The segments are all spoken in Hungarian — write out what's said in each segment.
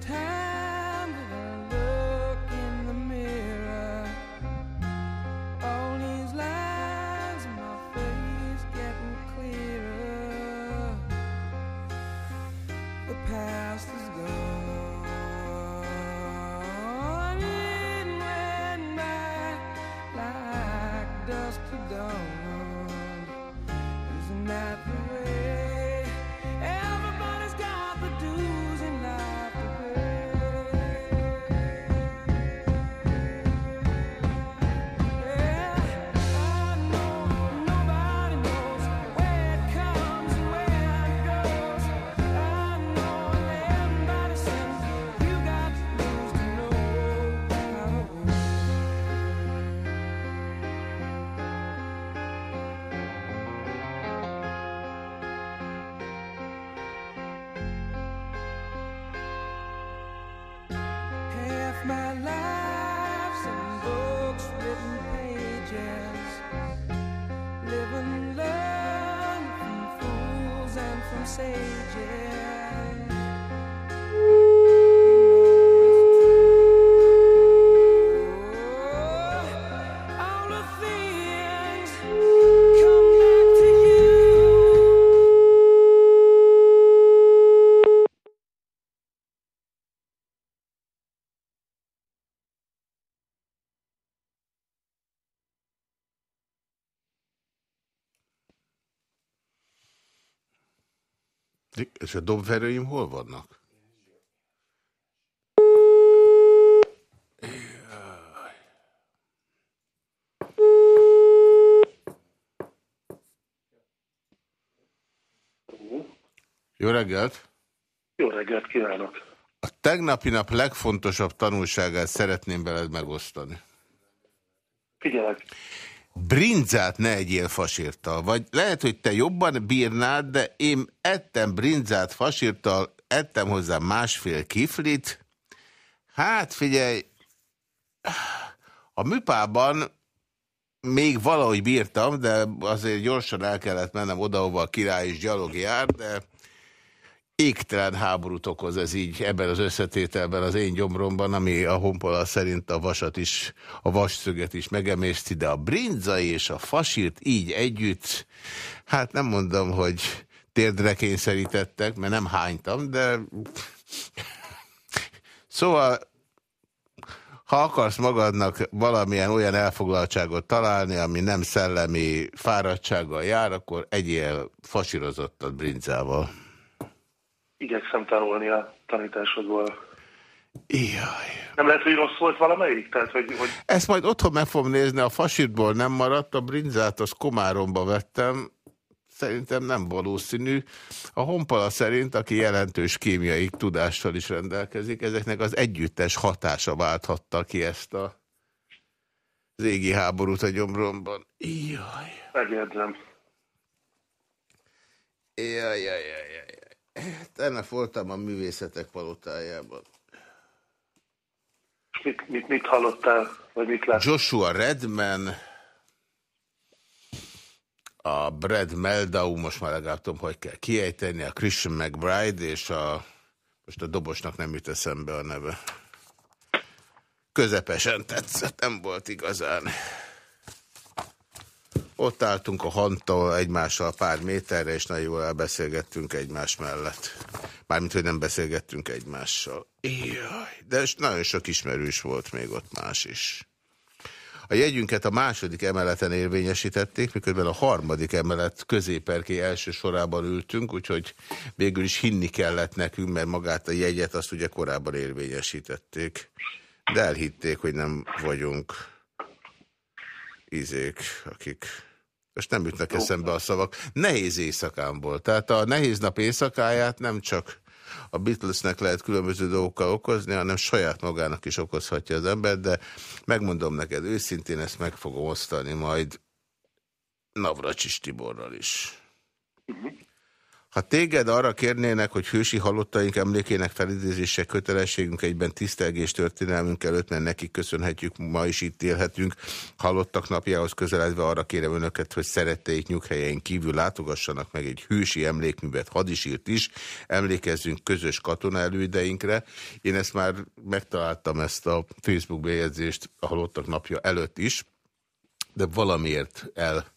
time that I look in the mirror, all these lines my face getting clearer. The past is gone, it went by like dust to dawn. say És a dobverőim hol vannak? Jó reggelt! Jó reggelt kívánok! A tegnapi nap legfontosabb tanulságát szeretném veled megosztani. Figyelek! Brinzát ne egyél fasírtal. Vagy lehet, hogy te jobban bírnád, de én ettem brinzát fasírtal, ettem hozzá másfél kiflit. Hát figyelj, a műpában még valahogy bírtam, de azért gyorsan el kellett mennem oda, ahova a király is gyalog jár, de égtelen háborút okoz ez így ebben az összetételben az én gyomromban, ami a honpola szerint a vasat is, a vasszöget is megemészti, de a brinza és a fasírt így együtt, hát nem mondom, hogy térdre kényszerítettek, mert nem hánytam, de szóval ha akarsz magadnak valamilyen olyan elfoglaltságot találni, ami nem szellemi fáradtsággal jár, akkor egyél fasírozottat brinzával. Igyekszem tanulni a tanításodból. Jaj. Nem lehet, hogy rossz volt valamelyik? Tehát, hogy, hogy... Ezt majd otthon meg fogom nézni, a fasítból nem maradt, a brinzát az komáromba vettem, szerintem nem valószínű. A honpala szerint, aki jelentős kémiai tudással is rendelkezik, ezeknek az együttes hatása válthatta ki ezt a az égi háborút a gyomromban. Jaj. Megjegyzem. Jaj, jaj, jaj, jaj. Tegnap voltam a művészetek palotájában. Mit, mit, mit hallottál, vagy mit láttál? Joshua Redman, a Brad Meldau, most már legalább tudom, hogy kell kiejteni, a Christian McBride, és a, most a dobosnak nem jut eszembe a neve. Közepesen tetszett, nem volt igazán. Ott álltunk a hantól egymással pár méterre, és nagyon jól elbeszélgettünk egymás mellett. Mármint, hogy nem beszélgettünk egymással. Jaj, de nagyon sok ismerős volt még ott más is. A jegyünket a második emeleten érvényesítették, miközben a harmadik emelet középerké első sorában ültünk, úgyhogy végül is hinni kellett nekünk, mert magát a jegyet azt ugye korábban érvényesítették. De elhitték, hogy nem vagyunk izék, akik most nem jutnak eszembe a szavak. Nehéz éjszakán volt. Tehát a nehéz nap éjszakáját nem csak a Beatlesnek lehet különböző dolgokkal okozni, hanem saját magának is okozhatja az ember, de megmondom neked őszintén, ezt meg fogom osztani majd Navracsis Tiborral is. Uh -huh. Ha téged arra kérnének, hogy hősi halottaink emlékének felidézése kötelességünk egyben tisztelgés történelmünk előtt, mert nekik köszönhetjük, ma is itt élhetünk, halottak napjához közeledve arra kérem önöket, hogy szeretteik nyughelyeink kívül látogassanak meg egy hősi emlékművet, hadisírt is, emlékezzünk közös katona elődeinkre. Én ezt már megtaláltam ezt a Facebook bejegyzést a halottak napja előtt is, de valamiért el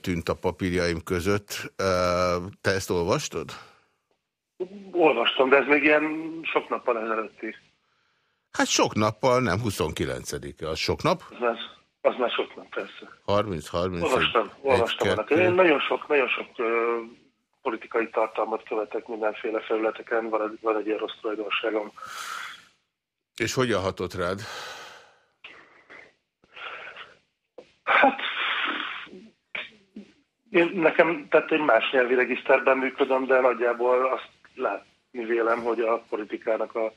tűnt a papírjaim között. Te ezt olvastad? Olvastam, de ez még ilyen sok nappal ezelőtti. Hát sok nappal, nem 29-e, az sok nap? Ez, Az már sok nem, persze. 30-30. Olvastam, olvastam ennek. Én nagyon sok, nagyon sok uh, politikai tartalmat követek mindenféle felületeken, van egy, van egy ilyen rossz tulajdonságom. És hogyan hatott rád? Hát én nekem, tehát egy más nyelvi regiszterben működöm, de nagyjából azt látni vélem, hogy a politikának a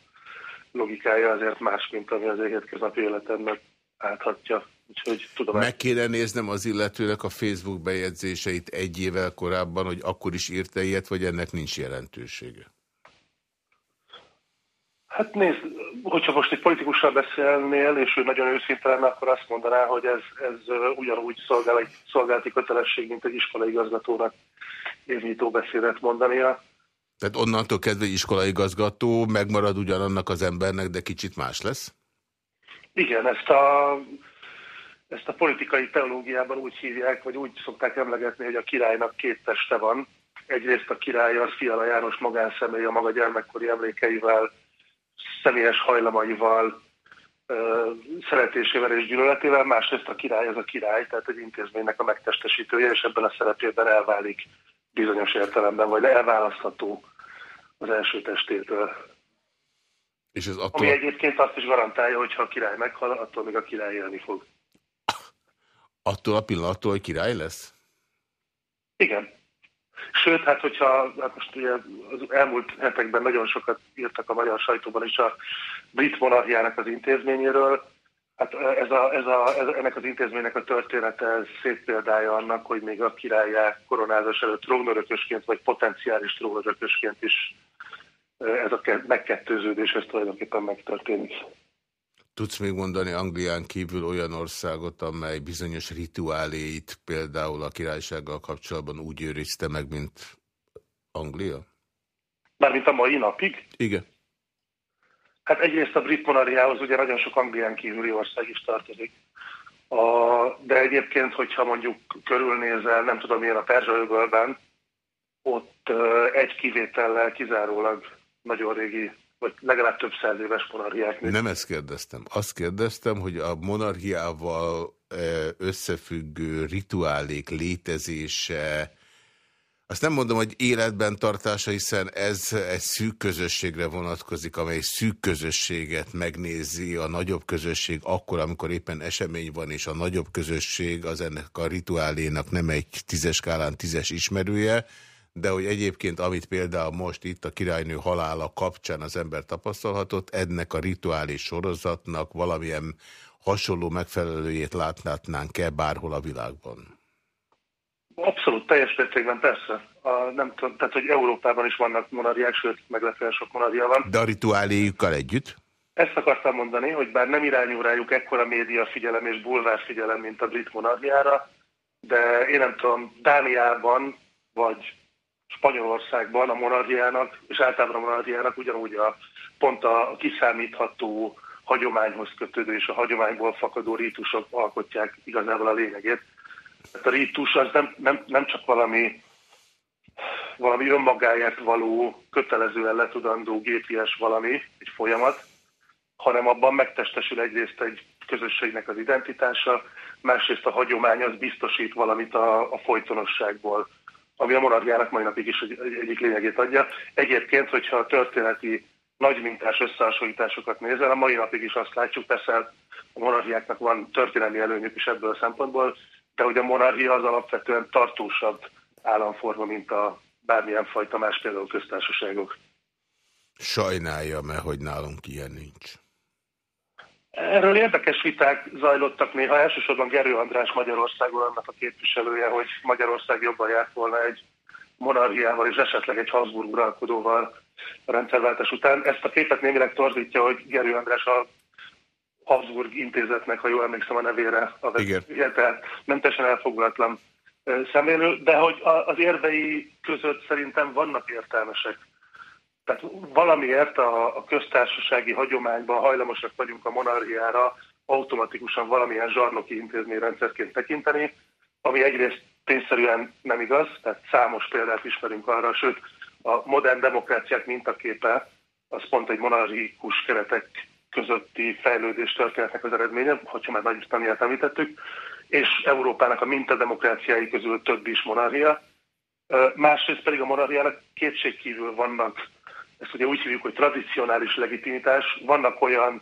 logikája azért más, mint ami az hétköznapi életemnek áthatja. Úgyhogy tudom. Meg kéne néznem az illetőnek a Facebook bejegyzéseit egy évvel korábban, hogy akkor is írta ilyet, vagy ennek nincs jelentősége? Hát nézd, hogyha most egy politikussal beszélnél, és ő nagyon őszinte lenne, akkor azt mondaná, hogy ez, ez ugyanúgy szolgál egy szolgálati kötelesség, mint egy iskolai igazgatónak évnyitó beszédet mondania. Tehát onnantól kezdve iskolai igazgató megmarad ugyanannak az embernek, de kicsit más lesz? Igen, ezt a, ezt a politikai teológiában úgy hívják, vagy úgy szokták emlegetni, hogy a királynak két teste van. Egyrészt a király az Fiala János magánszemély a maga gyermekkori emlékeivel, személyes hajlamaival, szeretésével és gyűlöletével, másrészt a király az a király, tehát egy intézménynek a megtestesítője, és ebben a szerepében elválik bizonyos értelemben, vagy elválasztható az első testétől. És ez attól... Ami egyébként azt is garantálja, hogy ha a király meghal, attól még a király élni fog. Attól a pillanattól, hogy király lesz? Igen. Sőt, hát hogyha hát most ugye az elmúlt hetekben nagyon sokat írtak a magyar sajtóban is a brit monarchiának az intézményéről, Hát ez a, ez a, ez, ennek az intézménynek a története szép példája annak, hogy még a királyá koronázás előtt trónörökösként, vagy potenciális trónörökösként is ez a megkettőződés, ez tulajdonképpen megtörténik. Tudsz még mondani Anglián kívül olyan országot, amely bizonyos rituáléit például a királysággal kapcsolatban úgy őrizte meg, mint Anglia? Mármint a mai napig? Igen. Hát egyrészt a brit monarchiához ugye nagyon sok Anglián kívüli ország is tartozik. A, de egyébként, hogyha mondjuk körülnézel, nem tudom milyen a Perzsa ott egy kivétellel kizárólag nagyon régi, vagy legalább több száz éves monarchiák. Nem ezt kérdeztem. Azt kérdeztem, hogy a monarchiával összefüggő rituálék létezése azt nem mondom, hogy életben tartása, hiszen ez egy szűk közösségre vonatkozik, amely szűk közösséget megnézi a nagyobb közösség akkor, amikor éppen esemény van, és a nagyobb közösség az ennek a rituálénak nem egy tízes skálán tízes ismerője, de hogy egyébként, amit például most itt a királynő halála kapcsán az ember tapasztalhatott, ennek a rituális sorozatnak valamilyen hasonló megfelelőjét látnátnánk-e bárhol a világban? Abszolút, teljes mértékben persze. A, nem tudom, tehát, hogy Európában is vannak monarchiák, sőt, meglepően sok monarchia van. De a rituáléjukkal együtt? Ezt akartam mondani, hogy bár nem irányul rájuk ekkora média figyelem és bulvár figyelem, mint a brit monarchiára, de én nem tudom, Dániában vagy Spanyolországban a monarchiának, és általában a monarchiának ugyanúgy a pont a kiszámítható hagyományhoz kötődő és a hagyományból fakadó rítusok alkotják igazából a lényegét. A rítus az nem, nem, nem csak valami, valami önmagáért való, kötelezően letudandó GPS valami, egy folyamat, hanem abban megtestesül egyrészt egy közösségnek az identitása, másrészt a hagyomány az biztosít valamit a, a folytonosságból, ami a monarchiának mai napig is egy, egyik lényegét adja. Egyébként, hogyha a történeti nagy mintás összehasonlításokat nézel, a mai napig is azt látjuk, persze a monarchiáknak van történelmi előnyük is ebből a szempontból, de hogy a monarchia az alapvetően tartósabb államforma, mint a bármilyen fajta más például köztársaságok. Sajnálja, mert hogy nálunk ilyen nincs. Erről érdekes viták zajlottak néha, elsősorban Gerő András Magyarországon annak a képviselője, hogy Magyarország jobban járt volna egy monarchiával és esetleg egy Habsburg uralkodóval a rendszerváltás után. Ezt a képet némileg torzítja, hogy Gerő András a Habsburg intézetnek, ha jól emlékszem a nevére, a Igen. tehát nem teljesen elfogulatlan szemlélő, de hogy az érvei között szerintem vannak értelmesek. Tehát valamiért a, a köztársasági hagyományban hajlamosak vagyunk a monarchiára automatikusan valamilyen zsarnoki intézményrendszerként tekinteni, ami egyrészt tényszerűen nem igaz, tehát számos példát ismerünk arra, sőt a modern demokráciák mintaképe az pont egy monarchikus keretek közötti fejlődés történetnek az eredménye, hogyha már Nagy-Britanniát említettük, és Európának a mintademokráciái közül több is monarchia. Másrészt pedig a monarchiának kétségkívül vannak, ezt ugye úgy hívjuk, hogy tradicionális legitimitás, vannak olyan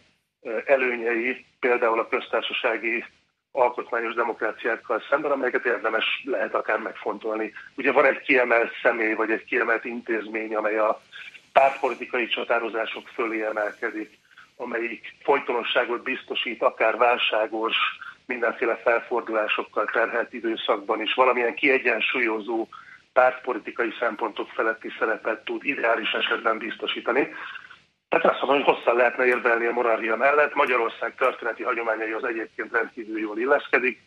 előnyei, például a köztársasági alkotmányos demokráciákkal szemben, amelyeket érdemes lehet akár megfontolni. Ugye van egy kiemelt személy, vagy egy kiemelt intézmény, amely a pártpolitikai csatározások fölé emelkedik, amelyik folytonosságot biztosít, akár válságos, mindenféle felfordulásokkal terhelt időszakban is, valamilyen kiegyensúlyozó pártpolitikai szempontok feletti szerepet tud ideális esetben biztosítani. Tehát azt mondom, hogy hosszan lehetne érvelni a monarchia mellett. Magyarország történeti hagyományai az egyébként rendkívül jól illeszkedik.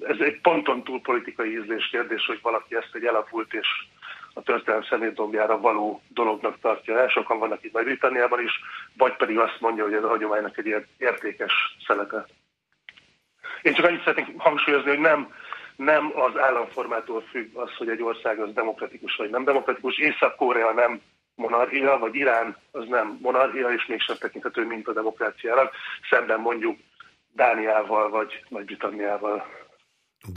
Ez egy ponton túl politikai ízlés kérdés, hogy valaki ezt egy elapult és a történelem szemétdombjára való dolognak tartja el. Sokan vannak itt Nagy-Britanniában is, vagy pedig azt mondja, hogy ez a hagyománynak egy értékes szelete. Én csak annyit szeretnék hangsúlyozni, hogy nem, nem az államformától függ az, hogy egy ország az demokratikus vagy nem demokratikus. Észak-Korea nem monarchia, vagy Irán az nem monarchia, és mégsem tekinthető mint a demokráciára, szemben mondjuk Dániával vagy Nagy-Britanniával.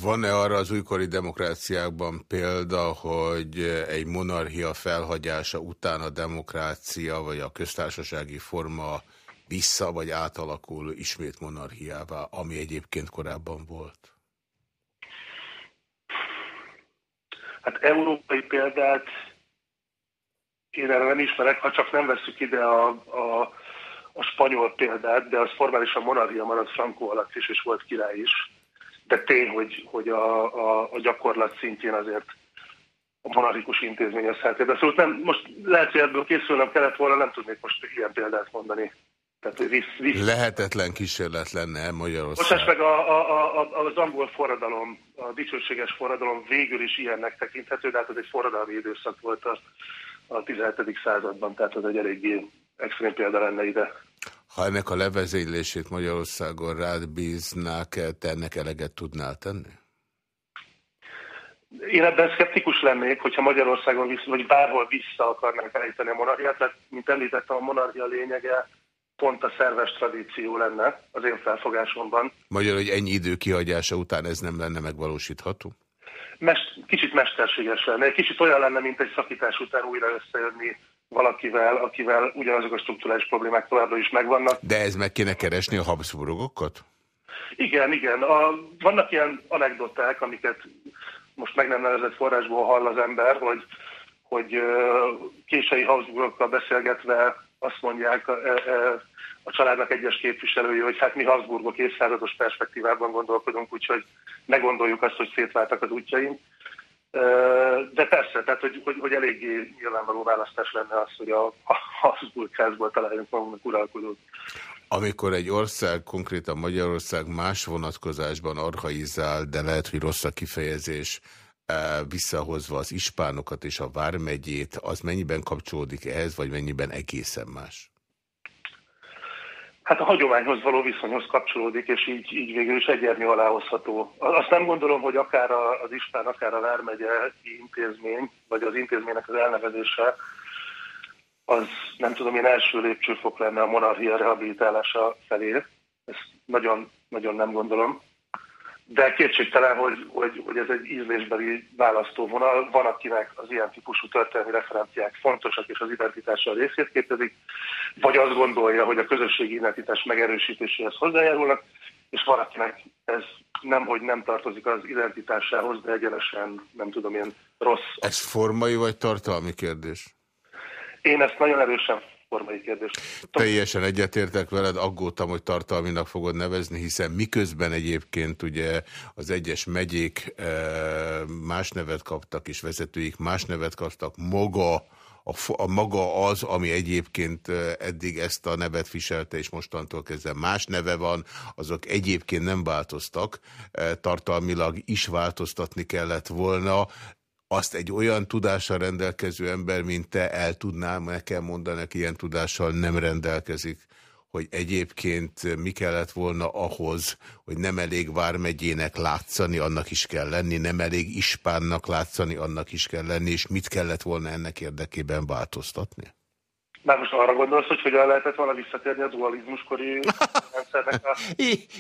Van-e arra az újkori demokráciákban példa, hogy egy monarchia felhagyása után a demokrácia vagy a köztársasági forma vissza vagy átalakul ismét monarchiává, ami egyébként korábban volt? Hát európai példát én erre nem ismerek, ha csak nem veszük ide a, a, a spanyol példát, de az formálisan monarchia maradt Franco alatt is, és volt király is. De tény, hogy, hogy a, a, a gyakorlat szintjén azért a monarchikus intézmény az De Szóval nem, most lehet, hogy ebből készülnem kellett volna, nem tudnék most ilyen példát mondani. Tehát, hogy visz, visz. Lehetetlen kísérlet lenne Magyarország. Most meg a, a, a, az angol forradalom, a dicsőséges forradalom végül is ilyennek tekinthető, de hát ez egy forradalmi időszak volt a, a 17. században, tehát ez egy eléggé extrém példa lenne ide. Ha ennek a levezénylését Magyarországon rád bíznák, te ennek eleget tudnál tenni? Én ebben szkeptikus lennék, hogyha Magyarországon vissza, vagy bárhol vissza akarnánk állítani a monarchiát, mert mint említettem, a monarchia lényege pont a szerves tradíció lenne az én felfogásomban. Magyar, hogy ennyi idő kihagyása után ez nem lenne megvalósítható? Mest, kicsit mesterséges lenne. Kicsit olyan lenne, mint egy szakítás után újra összejönni valakivel, akivel ugyanazok a struktúrális problémák továbbra is megvannak. De ez meg kéne keresni a Habsburgokat? Igen, igen. A, vannak ilyen anekdoták, amiket most meg nem nevezett forrásból hall az ember, hogy, hogy késői Habsburgokkal beszélgetve azt mondják a, családnak egyes képviselői, hogy hát mi Habsburgok évszázados perspektívában gondolkodunk, úgyhogy ne gondoljuk azt, hogy szétváltak az útjaink. De persze, tehát hogy, hogy, hogy eléggé nyilvánvaló választás lenne az, hogy a, a Habsburg házból találjunk magunknak uralkodót. Amikor egy ország, konkrétan Magyarország más vonatkozásban arhaizál, de lehet, hogy rossz a kifejezés, visszahozva az ispánokat és a vármegyét, az mennyiben kapcsolódik ehhez, vagy mennyiben egészen más? Hát a hagyományhoz való viszonyhoz kapcsolódik, és így, így végül is egyérnyű aláhozható. Azt nem gondolom, hogy akár az Ispán, akár a Vármegye intézmény, vagy az intézménynek az elnevezése, az nem tudom, én első lépcsőfok lenne a monarchia rehabilitálása felé. Ezt nagyon, nagyon nem gondolom de kétségtelen, hogy, hogy, hogy ez egy ízlésbeli választóvonal. Van, akinek az ilyen típusú történelmi referenciák fontosak, és az identitása a részét képezik, vagy azt gondolja, hogy a közösségi identitás megerősítéséhez hozzájárulnak, és van, akinek ez nem, hogy nem tartozik az identitásához, de egyenesen, nem tudom, ilyen rossz. Ez formai vagy tartalmi kérdés? Én ezt nagyon erősen formai kérdés. Teljesen egyetértek veled, aggódtam, hogy tartalminak fogod nevezni, hiszen miközben egyébként ugye az egyes megyék eh, más nevet kaptak, és vezetőik más nevet kaptak, maga a, a maga az, ami egyébként eh, eddig ezt a nevet viselte, és mostantól kezdve más neve van, azok egyébként nem változtak, eh, tartalmilag is változtatni kellett volna, azt egy olyan tudással rendelkező ember, mint te el tudnám nekem mondani, aki ilyen tudással nem rendelkezik, hogy egyébként mi kellett volna ahhoz, hogy nem elég Vármegyének látszani, annak is kell lenni, nem elég Ispánnak látszani, annak is kell lenni, és mit kellett volna ennek érdekében változtatni? Már most arra gondolsz, hogy hogyan lehetett volna visszatérni a dualizmuskori rendszernek a...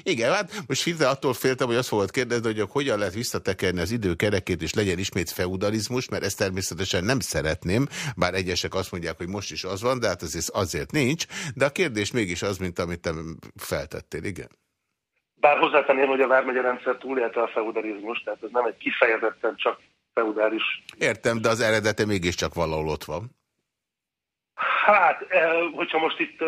Igen, hát most hirtelen attól féltem, hogy azt fogod kérdezni, hogy hogyan lehet visszatekerni az idő kerekét, és legyen ismét feudalizmus, mert ezt természetesen nem szeretném, bár egyesek azt mondják, hogy most is az van, de hát ez azért nincs. De a kérdés mégis az, mint amit te feltettél, igen. Bár hozzátenném, hogy a vármegye rendszer túlélte a feudalizmus, tehát ez nem egy kifejezetten csak feudális... Értem, de az eredete mégiscsak valahol ott van. Hát, hogyha most itt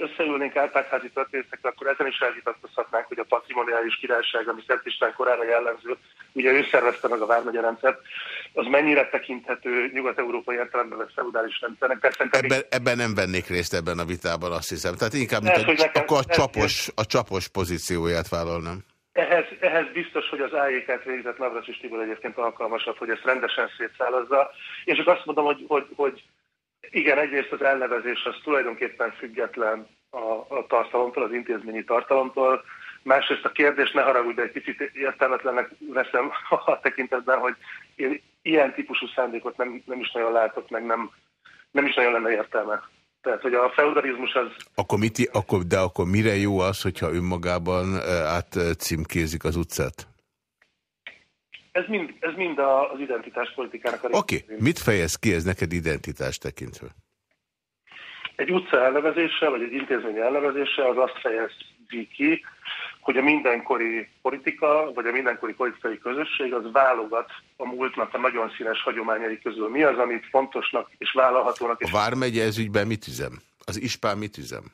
összeülnénk Árpádházi történészekkel, akkor ezen is elvitatkozhatnánk, hogy a patrimoniális királyság, ami Szent István korára jellemző, ugye ő szervezte meg a Vármegye rendszert, az mennyire tekinthető nyugat-európai értelemben a feudális rendszernek? Persze, ebben, ebben nem vennék részt ebben a vitában, azt hiszem. Tehát inkább mint a, nekem, akkor a, csapos, a csapos pozícióját vállalnám. Ehhez, ehhez biztos, hogy az AIK-t végzett Navracsis Tibor egyébként alkalmasabb, hogy ezt rendesen szétszálazza. Én csak azt mondom, hogy, hogy, hogy igen, egyrészt az elnevezés az tulajdonképpen független a, a tartalomtól, az intézményi tartalomtól. Másrészt a kérdés, ne haragudj, de egy picit értelmetlennek veszem a tekintetben, hogy én ilyen típusú szándékot nem, nem is nagyon látok, meg nem, nem is nagyon lenne értelme. Tehát, hogy a feudalizmus az... Akkor mit, akkor, de akkor mire jó az, hogyha önmagában átcímkézik az utcát? Ez mind, ez mind az identitáspolitikának a Oké, okay. mit fejez ki ez neked identitás tekintve? Egy utca elnevezése, vagy egy intézmény elnevezése az azt fejezi ki, hogy a mindenkori politika, vagy a mindenkori politikai közösség az válogat a múltnak a nagyon színes hagyományai közül. Mi az, amit fontosnak és vállalhatónak? A Vármegye ez ügyben mit üzem? Az Ispán mit üzem?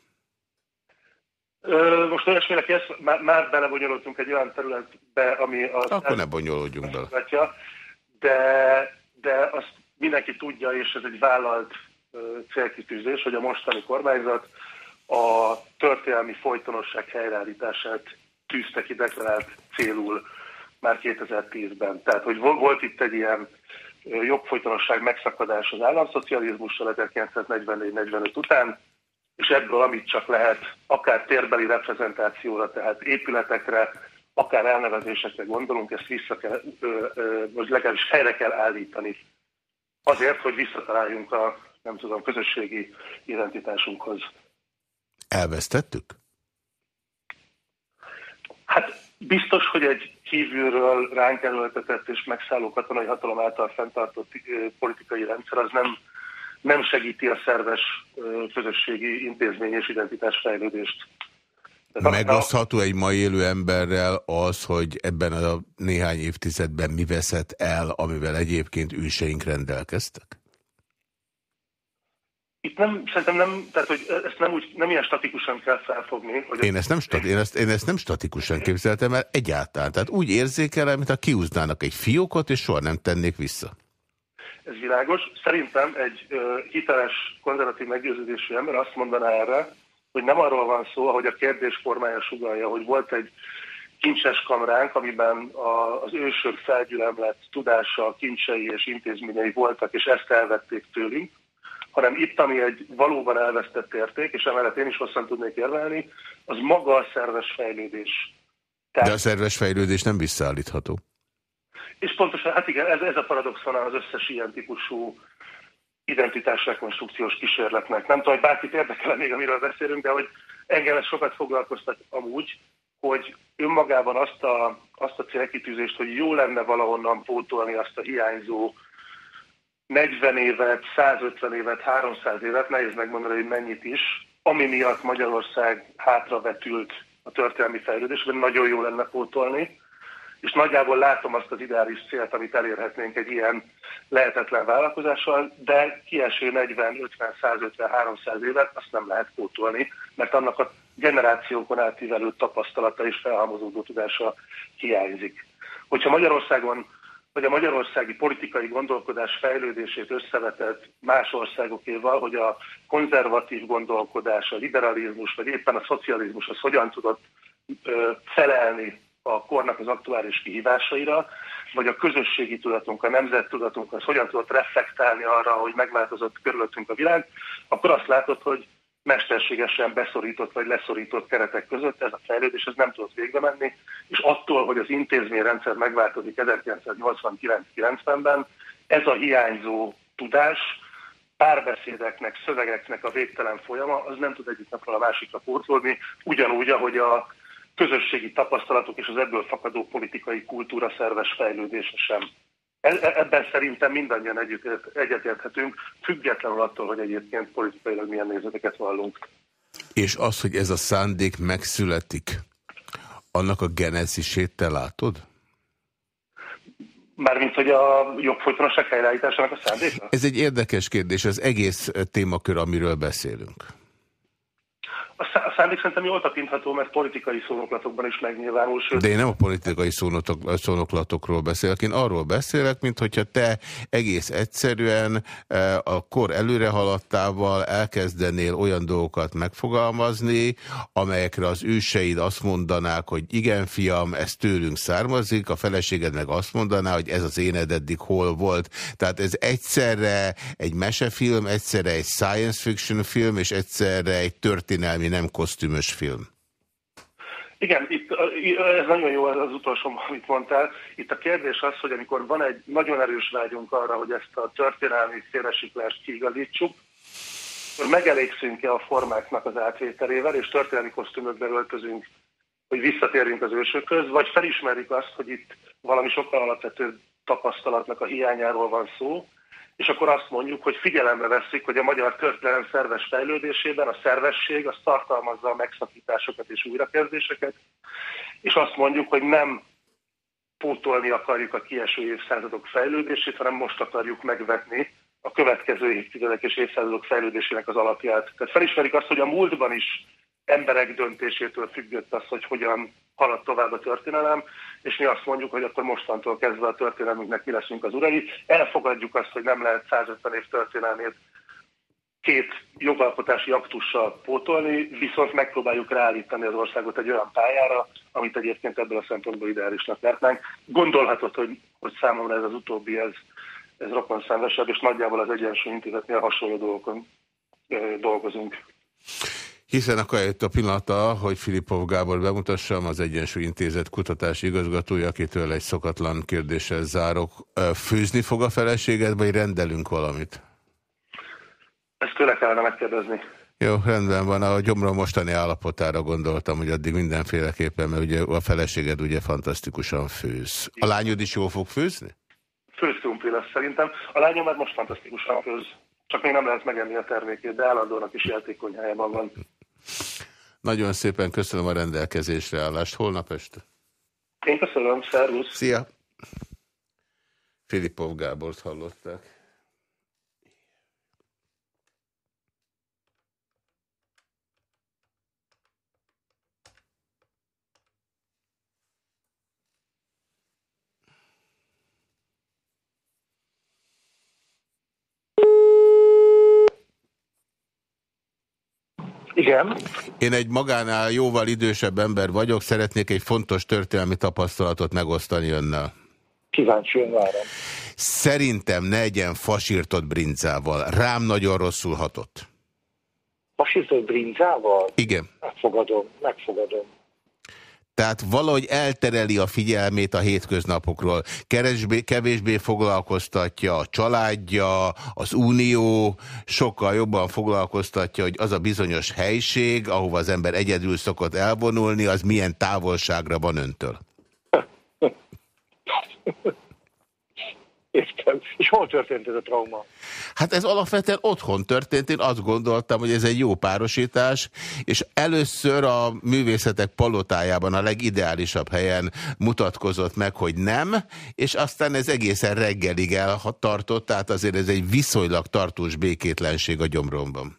Most olyasmire kész, már, már belebonyolultunk egy olyan területbe, ami az... Akkor ne bonyolódjunk bele. De, de azt mindenki tudja, és ez egy vállalt célkitűzés, hogy a mostani kormányzat a történelmi folytonosság helyreállítását tűzte ki deklarált célul már 2010-ben. Tehát, hogy volt itt egy ilyen jogfolytonosság megszakadás az államszocializmussal 1944-45 után, és ebből amit csak lehet, akár térbeli reprezentációra, tehát épületekre, akár elnevezésekre gondolunk, ezt vissza kell, vagy legalábbis helyre kell állítani. Azért, hogy visszataláljunk a, nem tudom, közösségi identitásunkhoz. Elvesztettük? Hát biztos, hogy egy kívülről ránk erőltetett és megszálló katonai hatalom által fenntartott politikai rendszer az nem nem segíti a szerves közösségi intézmény és identitásfejlődést. Megosztható egy mai élő emberrel az, hogy ebben a néhány évtizedben mi veszett el, amivel egyébként őseink rendelkeztek? Itt nem, szerintem nem, tehát hogy ezt nem, úgy, nem ilyen statikusan kell felfogni. Hogy én, ezt nem stati, én, ezt, én ezt nem statikusan képzeltem el egyáltalán. Tehát úgy érzékelem, mint ha kiúznának egy fiókot, és soha nem tennék vissza ez világos. Szerintem egy ö, hiteles, konzervatív meggyőződésű ember azt mondaná erre, hogy nem arról van szó, ahogy a kérdés formája sugalja, hogy volt egy kincses kamránk, amiben a, az ősök felgyülemlett tudása, kincsei és intézményei voltak, és ezt elvették tőlünk, hanem itt, ami egy valóban elvesztett érték, és emellett én is hosszan tudnék érvelni, az maga a szerves fejlődés. Tehát... De a szerves fejlődés nem visszaállítható. És pontosan, hát igen, ez, ez a paradoxon az összes ilyen típusú identitásrekonstrukciós kísérletnek. Nem tudom, hogy bárkit érdekel még, amiről beszélünk, de hogy engem ez sokat foglalkoztat amúgy, hogy önmagában azt a, azt a célkitűzést, hogy jó lenne valahonnan pótolni azt a hiányzó 40 évet, 150 évet, 300 évet, nehéz megmondani, hogy mennyit is, ami miatt Magyarország hátravetült a történelmi fejlődésben, nagyon jó lenne pótolni és nagyjából látom azt az ideális célt, amit elérhetnénk egy ilyen lehetetlen vállalkozással, de kieső 40, 50, 150, 300 évet azt nem lehet pótolni, mert annak a generációkon átívelő tapasztalata és felhalmozódó tudása hiányzik. Hogyha Magyarországon vagy a magyarországi politikai gondolkodás fejlődését összevetett más országokéval, hogy a konzervatív gondolkodás, a liberalizmus, vagy éppen a szocializmus az hogyan tudott felelni a kornak az aktuális kihívásaira, vagy a közösségi tudatunk, a nemzettudatunk az hogyan tudott reflektálni arra, hogy megváltozott körülöttünk a világ, akkor azt látod, hogy mesterségesen beszorított vagy leszorított keretek között ez a fejlődés ez nem tudott végbe menni, és attól, hogy az intézményrendszer megváltozik 1989-90-ben, ez a hiányzó tudás, párbeszédeknek, szövegeknek a végtelen folyama, az nem tud egyik napról a másikra pótolni, ugyanúgy, ahogy a közösségi tapasztalatok és az ebből fakadó politikai kultúra szerves fejlődése sem. E, e, ebben szerintem mindannyian egyetérthetünk, függetlenül attól, hogy egyébként politikailag milyen nézeteket vallunk. És az, hogy ez a szándék megszületik, annak a genezisét te látod? Mármint, hogy a jogfolytonosság helyreállításának a szándéka? Ez egy érdekes kérdés, az egész témakör, amiről beszélünk. Szándék szerintem jól tapintható, mert politikai szónoklatokban is megnyilvánul. Sőt... De én nem a politikai szónoklatokról beszélek, én arról beszélek, mint hogyha te egész egyszerűen e, a kor előre haladtával elkezdenél olyan dolgokat megfogalmazni, amelyekre az őseid azt mondanák, hogy igen fiam, ez tőlünk származik, a feleséged meg azt mondaná, hogy ez az éned eddig hol volt. Tehát ez egyszerre egy mesefilm, egyszerre egy science fiction film, és egyszerre egy történelmi nem kosztümös film. Igen, itt, ez nagyon jó az utolsó, amit mondtál. Itt a kérdés az, hogy amikor van egy nagyon erős vágyunk arra, hogy ezt a történelmi félresiklást kiigazítsuk, akkor megelégszünk-e a formáknak az átvételével, és történelmi kosztümökbe öltözünk, hogy visszatérjünk az ősökhöz, vagy felismerjük azt, hogy itt valami sokkal alapvetőbb tapasztalatnak a hiányáról van szó, és akkor azt mondjuk, hogy figyelembe veszik, hogy a magyar történelem szerves fejlődésében a szervesség az tartalmazza a megszakításokat és újrakezdéseket, és azt mondjuk, hogy nem pótolni akarjuk a kieső évszázadok fejlődését, hanem most akarjuk megvetni a következő évtizedek és évszázadok fejlődésének az alapját. Tehát felismerik azt, hogy a múltban is emberek döntésétől függött az, hogy hogyan halad tovább a történelem, és mi azt mondjuk, hogy akkor mostantól kezdve a történelmünknek mi leszünk az urai. Elfogadjuk azt, hogy nem lehet 150 év történelmét két jogalkotási aktussal pótolni, viszont megpróbáljuk ráállítani az országot egy olyan pályára, amit egyébként ebből a szempontból ideálisnak lehetnánk. Gondolhatod, hogy, hogy számomra ez az utóbbi, ez, ez rokon szenvesebb, és nagyjából az egyensúly intézetnél hasonló dolgokon dolgozunk. Hiszen akkor jött a pillanata, hogy Filipov Gábor bemutassam, az Egyensúly Intézet kutatási igazgatója, akitől egy szokatlan kérdéssel zárok. Főzni fog a feleséged, vagy rendelünk valamit? Ezt tőle kellene megkérdezni. Jó, rendben van. A gyomra mostani állapotára gondoltam, hogy addig mindenféleképpen, mert ugye a feleséged ugye fantasztikusan főz. A lányod is jól fog főzni? Főztrumpli lesz szerintem. A lányom már most fantasztikusan főz. Csak még nem lehet megenni a termékét, de állandónak is játékonyhájában van. Nagyon szépen köszönöm a rendelkezésre állást. Holnap este. Én köszönöm, szervusz. Szia. Filipov Gábort hallották. Igen. Én egy magánál jóval idősebb ember vagyok, szeretnék egy fontos történelmi tapasztalatot megosztani önnel. Kíváncsian várom. Szerintem ne egyen fasírtott brinzával. Rám nagyon rosszul hatott. Fasírtott brinzával? Igen. Megfogadom, megfogadom. Tehát valahogy eltereli a figyelmét a hétköznapokról. Keresbé, kevésbé foglalkoztatja a családja, az unió, sokkal jobban foglalkoztatja, hogy az a bizonyos helység, ahova az ember egyedül szokott elvonulni, az milyen távolságra van öntől. Értem. És hol történt ez a trauma? Hát ez alapvetően otthon történt. Én azt gondoltam, hogy ez egy jó párosítás, és először a művészetek palotájában a legideálisabb helyen mutatkozott meg, hogy nem, és aztán ez egészen reggelig eltartott, tehát azért ez egy viszonylag tartós békétlenség a gyomromban.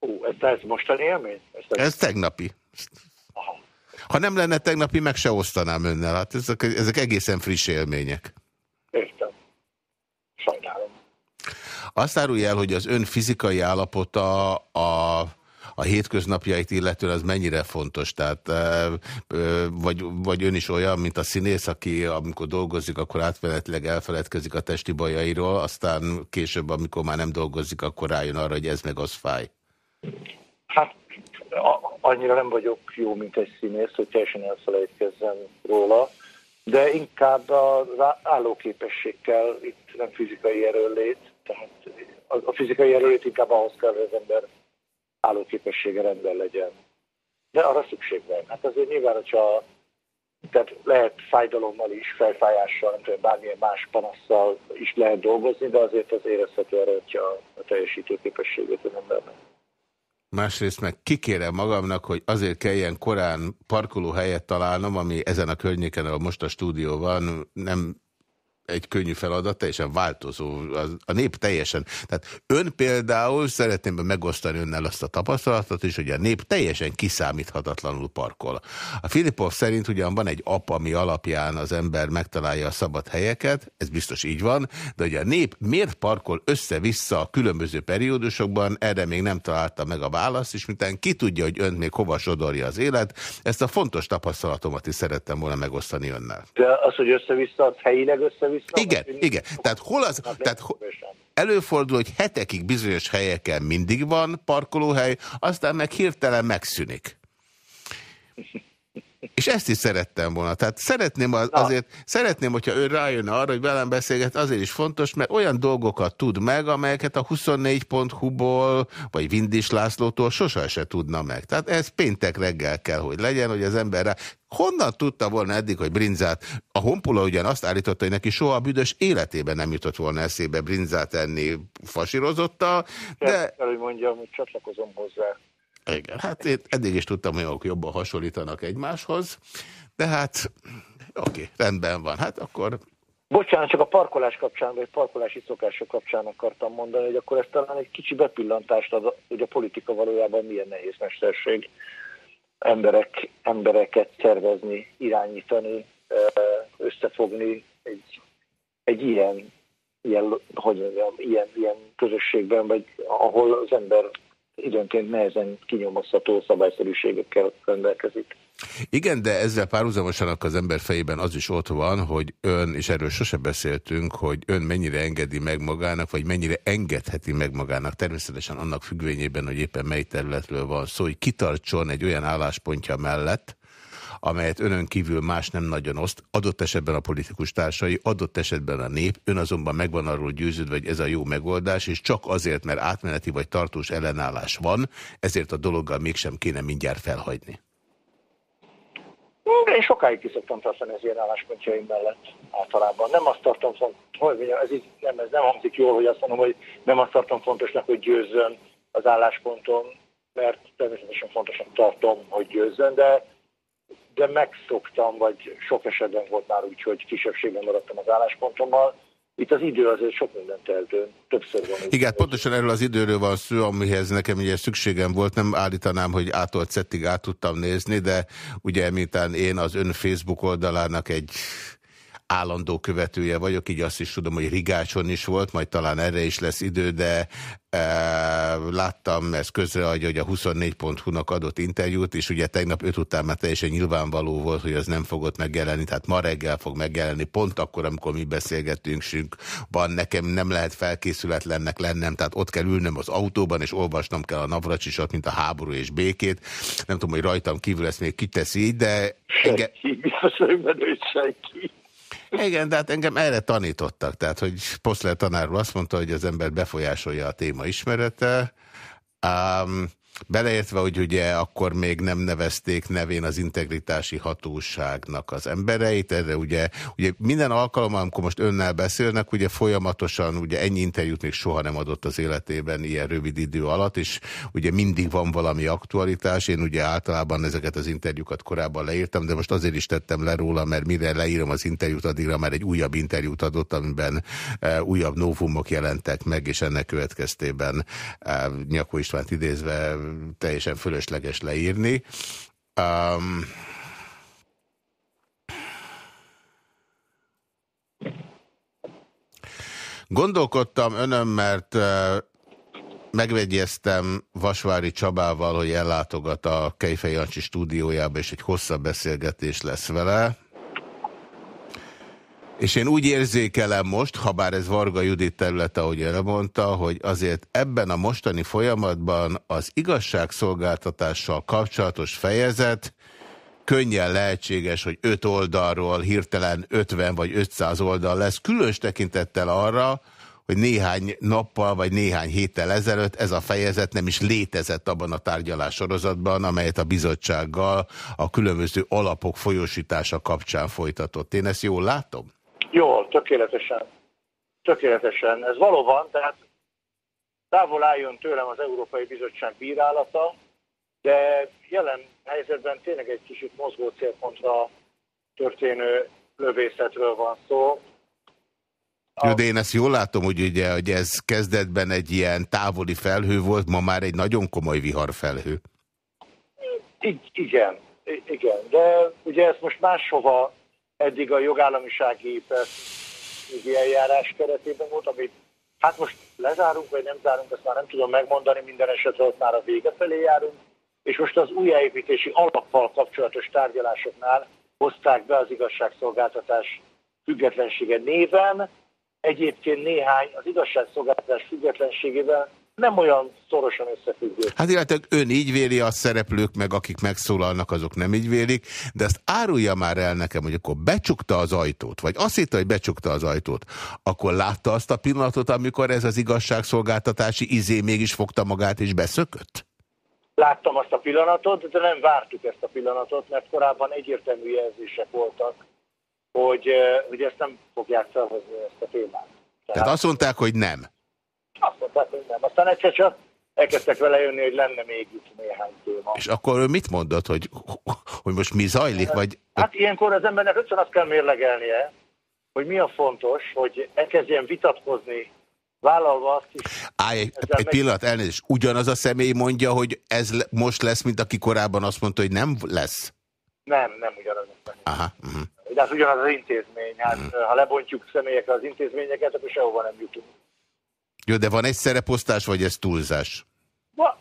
Ó, ez, ez mostani élmény? Ez, ez tegnapi. Aha. Ha nem lenne tegnapi, meg se osztanám önnel. Hát ezek, ezek egészen friss élmények. Értem. Sajnálom. Azt árulja el, hogy az ön fizikai állapota a, a hétköznapjait illetően az mennyire fontos? Tehát, vagy, vagy ön is olyan, mint a színész, aki amikor dolgozik, akkor átmenetileg elfeledkezik a testi bajairól, aztán később, amikor már nem dolgozik, akkor rájön arra, hogy ez meg az fáj. Hát annyira nem vagyok jó, mint egy színész, hogy teljesen elfelejtkezzem róla de inkább az állóképesség kell, itt nem fizikai erőlét, tehát a fizikai erőlét inkább ahhoz kell, hogy az ember állóképessége rendben legyen. De arra szükség van. Hát azért nyilván, hogyha tehát lehet fájdalommal is, felfájással, nem tudom, bármilyen más panasszal is lehet dolgozni, de azért az érezhető erőtje a, a teljesítőképességét az embernek. Másrészt meg kikérem magamnak, hogy azért kelljen korán parkolóhelyet találnom, ami ezen a környéken, ahol most a stúdió van, nem egy könnyű feladat, teljesen változó, a nép teljesen. Tehát ön például szeretném megosztani önnel azt a tapasztalatot is, hogy a nép teljesen kiszámíthatatlanul parkol. A Filipov szerint ugyan van egy app, ami alapján az ember megtalálja a szabad helyeket, ez biztos így van, de hogy a nép miért parkol össze-vissza a különböző periódusokban, erre még nem találta meg a választ, és mintán ki tudja, hogy önt még hova sodorja az élet, ezt a fontos tapasztalatomat is szerettem volna megosztani önnel. De az, hogy össze-vissza, az helyileg össze. Igen, igen. Tehát hol az, tehát előfordul, hogy hetekig bizonyos helyeken mindig van parkolóhely, aztán meg hirtelen megszűnik. És ezt is szerettem volna. Tehát szeretném az, azért, szeretném, hogyha ő rájönne arra, hogy velem beszélget, azért is fontos, mert olyan dolgokat tud meg, amelyeket a 24.hu-ból, vagy Vindis Lászlótól sosem se tudna meg. Tehát ez péntek reggel kell, hogy legyen, hogy az ember rá... Honnan tudta volna eddig, hogy brinzát, a honpola ugyan azt állította, hogy neki soha a büdös életében nem jutott volna eszébe brinzát enni fasírozottal, de... Kell, hogy mondjam, hogy csatlakozom hozzá. Igen, hát én eddig is tudtam, hogy ők jobban hasonlítanak egymáshoz, de hát oké, rendben van, hát akkor... Bocsánat, csak a parkolás kapcsán, vagy parkolási szokások kapcsán akartam mondani, hogy akkor ez talán egy kicsi bepillantást ad, hogy a politika valójában milyen nehéz mesterség emberek, embereket szervezni, irányítani, összefogni egy, egy ilyen, ilyen, hogy mondjam, ilyen, ilyen közösségben, vagy ahol az ember időnként nehezen kinyomozható szabályszerűségekkel rendelkezik. Igen, de ezzel párhuzamosan az ember fejében az is ott van, hogy ön, és erről sose beszéltünk, hogy ön mennyire engedi meg magának, vagy mennyire engedheti meg magának, természetesen annak függvényében, hogy éppen mely területről van szó, hogy kitartson egy olyan álláspontja mellett, amelyet önön kívül más nem nagyon oszt, adott esetben a politikus társai, adott esetben a nép, ön azonban megvan arról győződve, hogy ez a jó megoldás, és csak azért, mert átmeneti vagy tartós ellenállás van, ezért a dologgal mégsem kéne mindjárt felhagyni. Én sokáig ki szoktam tartani az ilyen álláspontjaim mellett általában. Nem azt tartom fontos, hogy ez így nem, ez nem hangzik jól, hogy azt mondom, hogy nem azt tartom fontosnak, hogy győzzön az állásponton, mert természetesen fontosnak tartom, hogy győzzön, de de megszoktam, vagy sok esetben volt már úgy, hogy kisebbségben maradtam az álláspontommal. Itt az idő azért sok mindent eldőn, többször van. Igen, pontosan erről az időről van szó, amihez nekem ugye szükségem volt, nem állítanám, hogy ától szettig át tudtam nézni, de ugye miután én az ön Facebook oldalának egy állandó követője vagyok, így azt is tudom, hogy Rigácson is volt, majd talán erre is lesz idő, de e, láttam ezt közreadja, hogy a 24.hu-nak adott interjút, és ugye tegnap öt után már teljesen nyilvánvaló volt, hogy az nem fogott megjelenni, tehát ma reggel fog megjelenni, pont akkor, amikor mi beszélgetünk, van nekem nem lehet felkészületlennek lennem, tehát ott kell ülnöm az autóban, és olvasnom kell a navracsisat, mint a háború és békét. Nem tudom, hogy rajtam kívül ezt még kiteszi, de... Engem... Biztos, hogy senki. Igen, de hát engem erre tanítottak. Tehát, hogy Poszler tanár azt mondta, hogy az ember befolyásolja a téma ismerete. Um, Beleértve, hogy ugye akkor még nem nevezték nevén az integritási hatóságnak az embereit, erre ugye, ugye minden alkalommal, amikor most önnel beszélnek, ugye folyamatosan, ugye ennyi interjút még soha nem adott az életében ilyen rövid idő alatt, és ugye mindig van valami aktualitás, én ugye általában ezeket az interjúkat korábban leírtam, de most azért is tettem le róla, mert mire leírom az interjút, addigra már egy újabb interjút adott, amiben e, újabb novumok jelentek meg, és ennek következtében e, Nyakó Istvánt idézve teljesen fölösleges leírni. Um, Gondolkodtam önöm, mert uh, megvegyeztem Vasvári Csabával, hogy ellátogat a Kejfej Jancsi stúdiójába, és egy hosszabb beszélgetés lesz vele. És én úgy érzékelem most, ha bár ez Varga Judit területe, ahogy elmondta, hogy azért ebben a mostani folyamatban az igazságszolgáltatással kapcsolatos fejezet könnyen lehetséges, hogy 5 oldalról hirtelen 50 vagy 500 oldal lesz, különös tekintettel arra, hogy néhány nappal vagy néhány héttel ezelőtt ez a fejezet nem is létezett abban a tárgyalás sorozatban, amelyet a bizottsággal a különböző alapok folyósítása kapcsán folytatott. Én ezt jól látom? Jól, tökéletesen. Tökéletesen. Ez valóban, tehát távol álljon tőlem az Európai Bizottság bírálata, de jelen helyzetben tényleg egy kicsit mozgó célpontra történő lövészetről van szó. Jó, de én ezt jól látom, hogy, ugye, hogy ez kezdetben egy ilyen távoli felhő volt, ma már egy nagyon komoly viharfelhő. I igen, igen, de ugye ez most máshova eddig a jogállamisági eljárás keretében volt, amit hát most lezárunk, vagy nem zárunk, ezt már nem tudom megmondani, minden esetre ott már a vége felé járunk, és most az újjáépítési alappal kapcsolatos tárgyalásoknál hozták be az igazságszolgáltatás függetlensége néven, egyébként néhány az igazságszolgáltatás függetlenségével nem olyan szorosan összefüggő. Hát illetve ön így véli, a szereplők meg akik megszólalnak, azok nem így vélik, de ezt árulja már el nekem, hogy akkor becsukta az ajtót, vagy azt hitte, hogy becsukta az ajtót, akkor látta azt a pillanatot, amikor ez az igazságszolgáltatási izé mégis fogta magát és beszökött? Láttam azt a pillanatot, de nem vártuk ezt a pillanatot, mert korábban egyértelmű jelzések voltak, hogy, eh, hogy ezt nem fogják felhozni ezt a témát. Tehát, Tehát azt mondták, hogy nem. Azt mondták, hogy nem. Aztán egyszer csak elkezdtek vele jönni, hogy lenne még itt néhány téma. És akkor ő mit mondott, hogy, hogy most mi zajlik? Vagy... Hát ilyenkor az embernek rögtön azt kell mérlegelnie, hogy mi a fontos, hogy elkezdjen vitatkozni, vállalva azt is. Állj, egy, egy meg... pillanat, elnézést. Ugyanaz a személy mondja, hogy ez most lesz, mint aki korábban azt mondta, hogy nem lesz? Nem, nem ugyanaz a személy. Aha, uh -huh. De az ugyanaz az intézmény. Hát, uh -huh. ha lebontjuk személyekre az intézményeket, akkor sehova nem jutunk. Jó, de van egy szereposztás, vagy ez túlzás?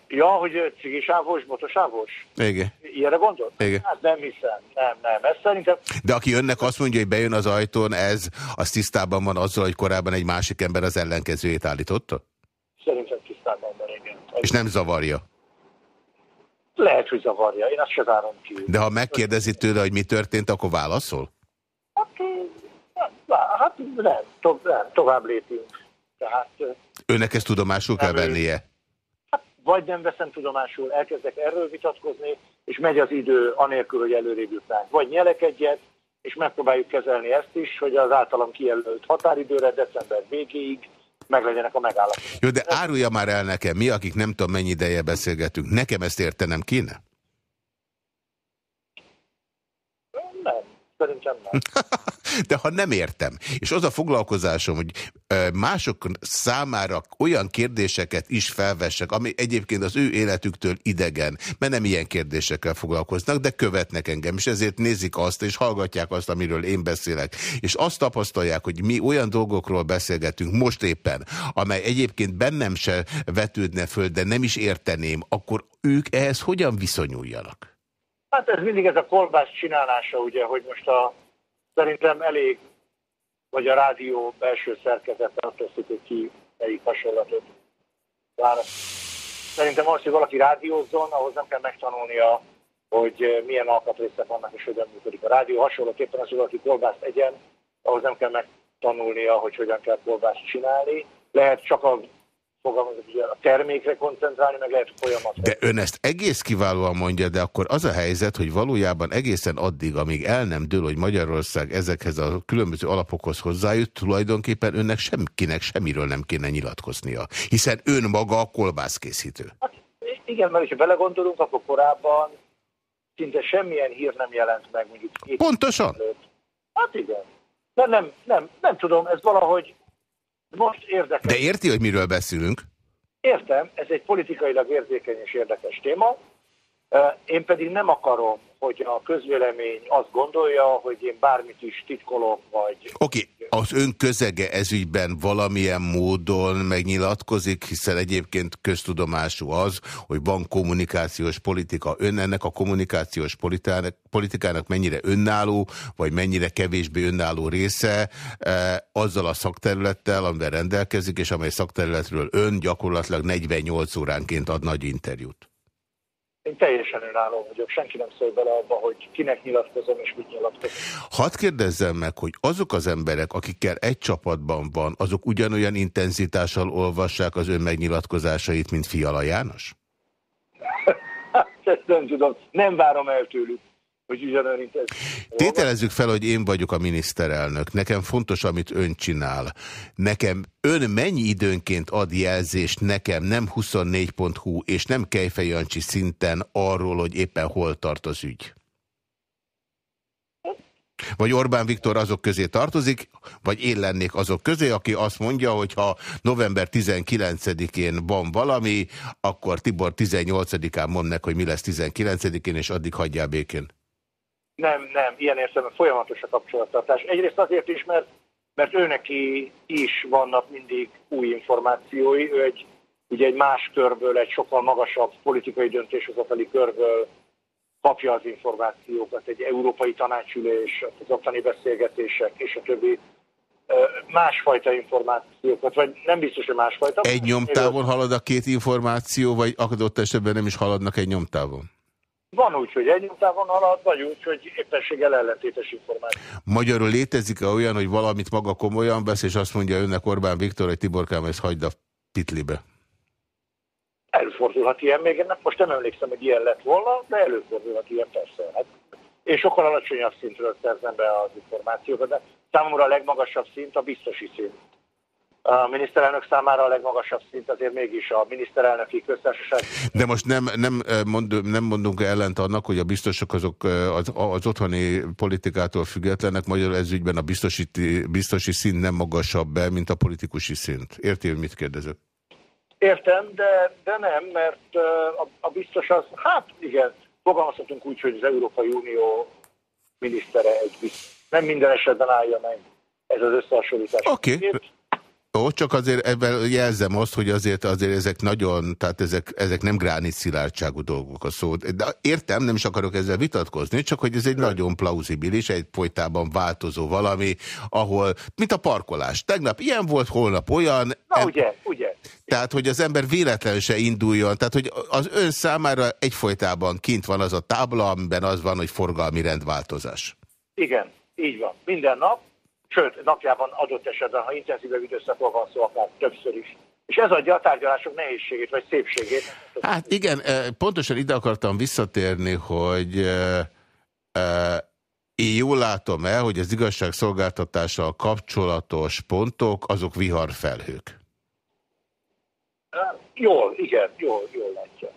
Ja, hogy cigisávos, motosávos? Igen. Ilyenre gondolt? Igen. Hát nem hiszem, nem, nem. Ez szerintem... De aki önnek azt mondja, hogy bejön az ajtón, ez az tisztában van azzal, hogy korábban egy másik ember az ellenkezőjét állította? Szerintem tisztában van, igen. És nem zavarja? Lehet, hogy zavarja. Én azt se várom ki. De ha megkérdezi tőle, hogy mi történt, akkor válaszol? Hát, hát nem, to nem tovább lépünk. Tehát, Önnek ezt tudomásul kell vennie? Hát, vagy nem veszem tudomásul, elkezdek erről vitatkozni, és megy az idő anélkül, hogy előrébb jutnánk. Vagy nyelek egyet, és megpróbáljuk kezelni ezt is, hogy az általam kijelölt határidőre december végéig meglegyenek a megállapodások. Jó, de árulja már el nekem, mi, akik nem tudom mennyi ideje beszélgetünk, nekem ezt értenem kéne? Nem, szerintem nem. De ha nem értem, és az a foglalkozásom, hogy mások számára olyan kérdéseket is felvessek, ami egyébként az ő életüktől idegen, mert nem ilyen kérdésekkel foglalkoznak, de követnek engem, és ezért nézik azt, és hallgatják azt, amiről én beszélek. És azt tapasztalják, hogy mi olyan dolgokról beszélgetünk most éppen, amely egyébként bennem se vetődne föl, de nem is érteném, akkor ők ehhez hogyan viszonyuljanak? Hát ez mindig ez a kolbász csinálása, ugye, hogy most a Szerintem elég, vagy a rádió belső szerkezete, attól függ, hogy ki melyik hasonlatot választ. Szerintem az, hogy valaki rádiózzon, ahhoz nem kell megtanulnia, hogy milyen alkatrészek vannak és hogyan működik. A rádió hasonlóképpen az, hogy valaki kolbászt egyen, ahhoz nem kell megtanulnia, hogy hogyan kell kolbászt csinálni. Lehet csak a fogalmazok, ugye a termékre koncentrálni, meg lehet folyamat. De ön ezt egész kiválóan mondja, de akkor az a helyzet, hogy valójában egészen addig, amíg el nem dől, hogy Magyarország ezekhez a különböző alapokhoz hozzájut, tulajdonképpen önnek semkinek semmiről nem kéne nyilatkoznia. Hiszen ön maga a kolbászkészítő. Hát, igen, mert ha belegondolunk, akkor korábban szinte semmilyen hír nem jelent meg, mondjuk. Pontosan? Előtt. Hát igen. De nem, nem, nem tudom, ez valahogy most érdekes. De érti, hogy miről beszélünk? Értem, ez egy politikailag érzékeny és érdekes téma. Én pedig nem akarom, hogy a közvélemény azt gondolja, hogy én bármit is titkolok, vagy... Oké, okay. az ön közege ezügyben valamilyen módon megnyilatkozik, hiszen egyébként köztudomású az, hogy van kommunikációs politika. Ön ennek a kommunikációs politikának, mennyire önálló, vagy mennyire kevésbé önálló része eh, azzal a szakterülettel, amivel rendelkezik, és amely szakterületről ön gyakorlatilag 48 óránként ad nagy interjút. Én teljesen önálló vagyok, senki nem szól bele abba, hogy kinek nyilatkozom és mit nyilatkozom. Hadd kérdezzem meg, hogy azok az emberek, akikkel egy csapatban van, azok ugyanolyan intenzitással olvassák az ön megnyilatkozásait, mint Fiala János? Ezt nem tudom, nem várom el tőlük hogy ugyanolyan Tételezzük fel, hogy én vagyok a miniszterelnök. Nekem fontos, amit ön csinál. Nekem ön mennyi időnként ad jelzést nekem, nem 24.hu és nem Kejfej Jancsi szinten arról, hogy éppen hol tart az ügy? Vagy Orbán Viktor azok közé tartozik, vagy én lennék azok közé, aki azt mondja, hogy ha november 19-én van valami, akkor Tibor 18-án mond meg, hogy mi lesz 19-én, és addig hagyjál békén. Nem, nem, ilyen értelemben folyamatos a kapcsolattartás. Egyrészt azért is, mert, mert őneki is vannak mindig új információi. Ő egy, ugye egy más körből, egy sokkal magasabb politikai döntéshozatali körből kapja az információkat, egy európai tanácsülés, az ottani beszélgetések és a többi másfajta információkat, vagy nem biztos, hogy másfajta. Egy nyomtávon halad a két információ, vagy adott esetben nem is haladnak egy nyomtávon? Van úgy, hogy egy távon halad, vagy úgy, hogy éppenséggel ellentétes információ. Magyarul létezik-e olyan, hogy valamit maga komolyan vesz, és azt mondja önnek Orbán Viktor, hogy Tiborkám, ezt hagyd a pitlibe? Előfordulhat ilyen, még én most nem emlékszem, hogy ilyen lett volna, de előfordulhat ilyen persze. Hát én sokkal alacsonyabb szintről szerzem be az információkat, de számomra a legmagasabb szint a biztosi szint a miniszterelnök számára a legmagasabb szint azért mégis a miniszterelnöki köztársaság. De most nem, nem, eh, mond, nem mondunk ellent annak, hogy a biztosok azok eh, az, az otthoni politikától függetlenek, magyarul ez ügyben a biztosi, biztosi szint nem magasabb be, mint a politikusi szint. Hogy mit kérdezek? Értem, de, de nem, mert eh, a, a biztos az, hát igen, fogalmazhatunk úgy, hogy az Európai Unió minisztere egy biztos. Nem minden esetben állja meg ez az összehasonlítás. Oké. Okay. Jó, csak azért ebben jelzem azt, hogy azért azért ezek nagyon, tehát ezek, ezek nem gránit szilárdságú dolgok a szó. De értem, nem is akarok ezzel vitatkozni, csak hogy ez egy nagyon plauzibilis, egy folytában változó valami, ahol, mint a parkolás. Tegnap ilyen volt, holnap olyan. Na em, ugye, ugye. Tehát, hogy az ember véletlenül se induljon, tehát, hogy az ön számára egyfolytában kint van az a tábla, amiben az van, hogy forgalmi rendváltozás. Igen, így van. Minden nap sőt, napjában adott esetben, ha intenzívebb időszakról van szó, akár többször is. És ez adja a tárgyalások nehézségét, vagy szépségét. Hát igen, eh, pontosan ide akartam visszatérni, hogy eh, eh, én jól látom el, hogy az igazságszolgáltatással kapcsolatos pontok, azok viharfelhők. Jól, igen, jól, jól látja.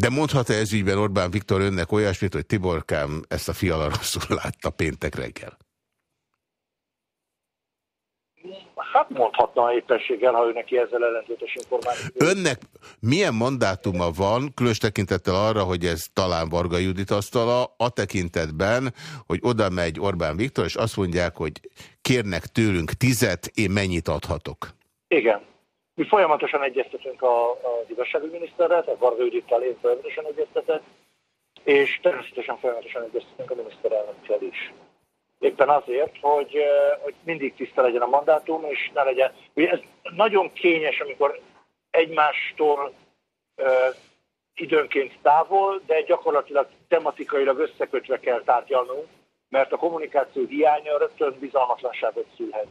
De mondhat-e ez ügyben Orbán Viktor önnek olyasmit, hogy Tiborkám ezt a fiala rosszul látta péntek reggel? Hát mondhatna éppenséggel, ha ő neki ezzel ellentétes információ. Önnek milyen mandátuma van, különös tekintettel arra, hogy ez talán Varga Judit asztala, a tekintetben, hogy oda megy Orbán Viktor, és azt mondják, hogy kérnek tőlünk tizet, én mennyit adhatok? Igen. Mi folyamatosan egyeztetünk a, az igazságügyminiszterrel, tehát Varga Judittal én folyamatosan egyeztetek, és természetesen folyamatosan egyeztetünk a miniszterelnökkel is. Éppen azért, hogy, hogy mindig tiszta legyen a mandátum, és ne legyen... Ugye ez nagyon kényes, amikor egymástól ö, időnként távol, de gyakorlatilag tematikailag összekötve kell tárgyalnunk, mert a kommunikáció hiánya rögtön bizalmatlanságot szülhet.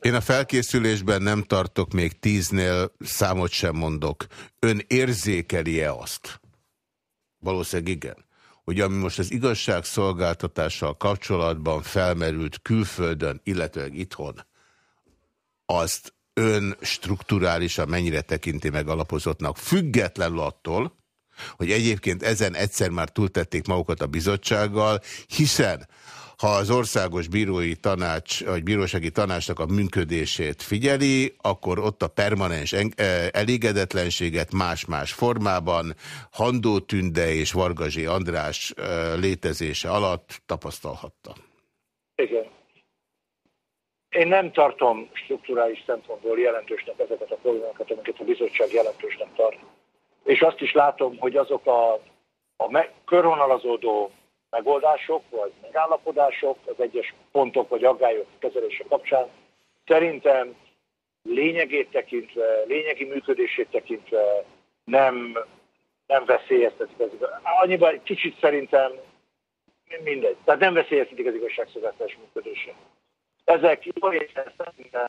Én a felkészülésben nem tartok még tíznél, számot sem mondok. Ön érzékeli-e azt? Valószínűleg igen hogy ami most az igazságszolgáltatással kapcsolatban felmerült külföldön, illetőleg itthon, azt ön strukturálisan mennyire tekinti meg alapozottnak, függetlenül attól, hogy egyébként ezen egyszer már túltették magukat a bizottsággal, hiszen ha az országos bírói tanács, vagy bírósági tanácsnak a működését figyeli, akkor ott a permanens e, elégedetlenséget más-más formában Handó Tünde és Vargazsi András e, létezése alatt tapasztalhatta. Igen. Én nem tartom strukturális szempontból jelentősnek ezeket a problémákat, amiket a bizottság jelentősnek tart. És azt is látom, hogy azok a, a körvonalazódó megoldások, vagy megállapodások az egyes pontok vagy aggályok kezelése kapcsán szerintem lényegét tekintve, lényegi működését tekintve nem nem veszélyeztetik az igazság. Annyiban kicsit szerintem mindegy. Tehát nem veszélyeztetik az igazságszolgáltatás működését. Ezek jó részen szerintem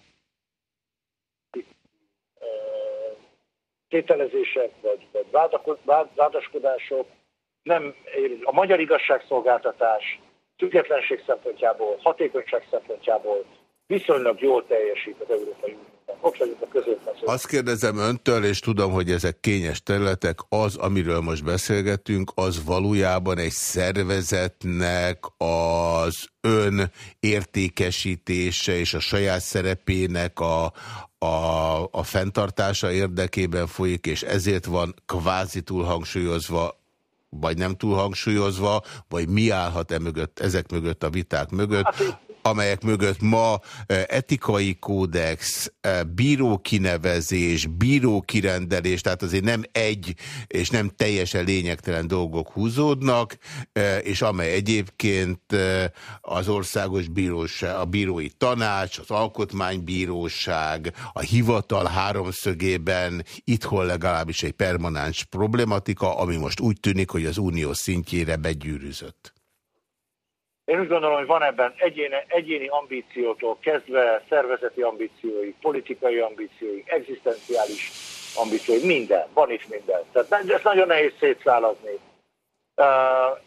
tételezések, vagy, vagy vádaskodások, nem, a magyar igazságszolgáltatás függetlenség szempontjából, hatékonyság szempontjából viszonylag jól teljesít az Európai Unió. Ott vagyunk a közöttben. Azt kérdezem öntől, és tudom, hogy ezek kényes területek, az, amiről most beszélgetünk, az valójában egy szervezetnek az ön értékesítése és a saját szerepének a, a, a fenntartása érdekében folyik, és ezért van kvázi túlhangsúlyozva vagy nem túl hangsúlyozva, vagy mi állhat e mögött, ezek mögött a viták mögött, hát, amelyek mögött ma etikai kódex, bírókinevezés, bírókirendelés, tehát azért nem egy és nem teljesen lényegtelen dolgok húzódnak, és amely egyébként az országos bíróság, a bírói tanács, az alkotmánybíróság, a hivatal háromszögében itthon legalábbis egy permanens problematika, ami most úgy tűnik, hogy az unió szintjére begyűrűzött. Én úgy gondolom, hogy van ebben egyéni, egyéni ambíciótól kezdve szervezeti ambíciói, politikai ambíciói, egzisztenciális ambíciói, minden, van is minden. Tehát ez nagyon nehéz szétszállazni.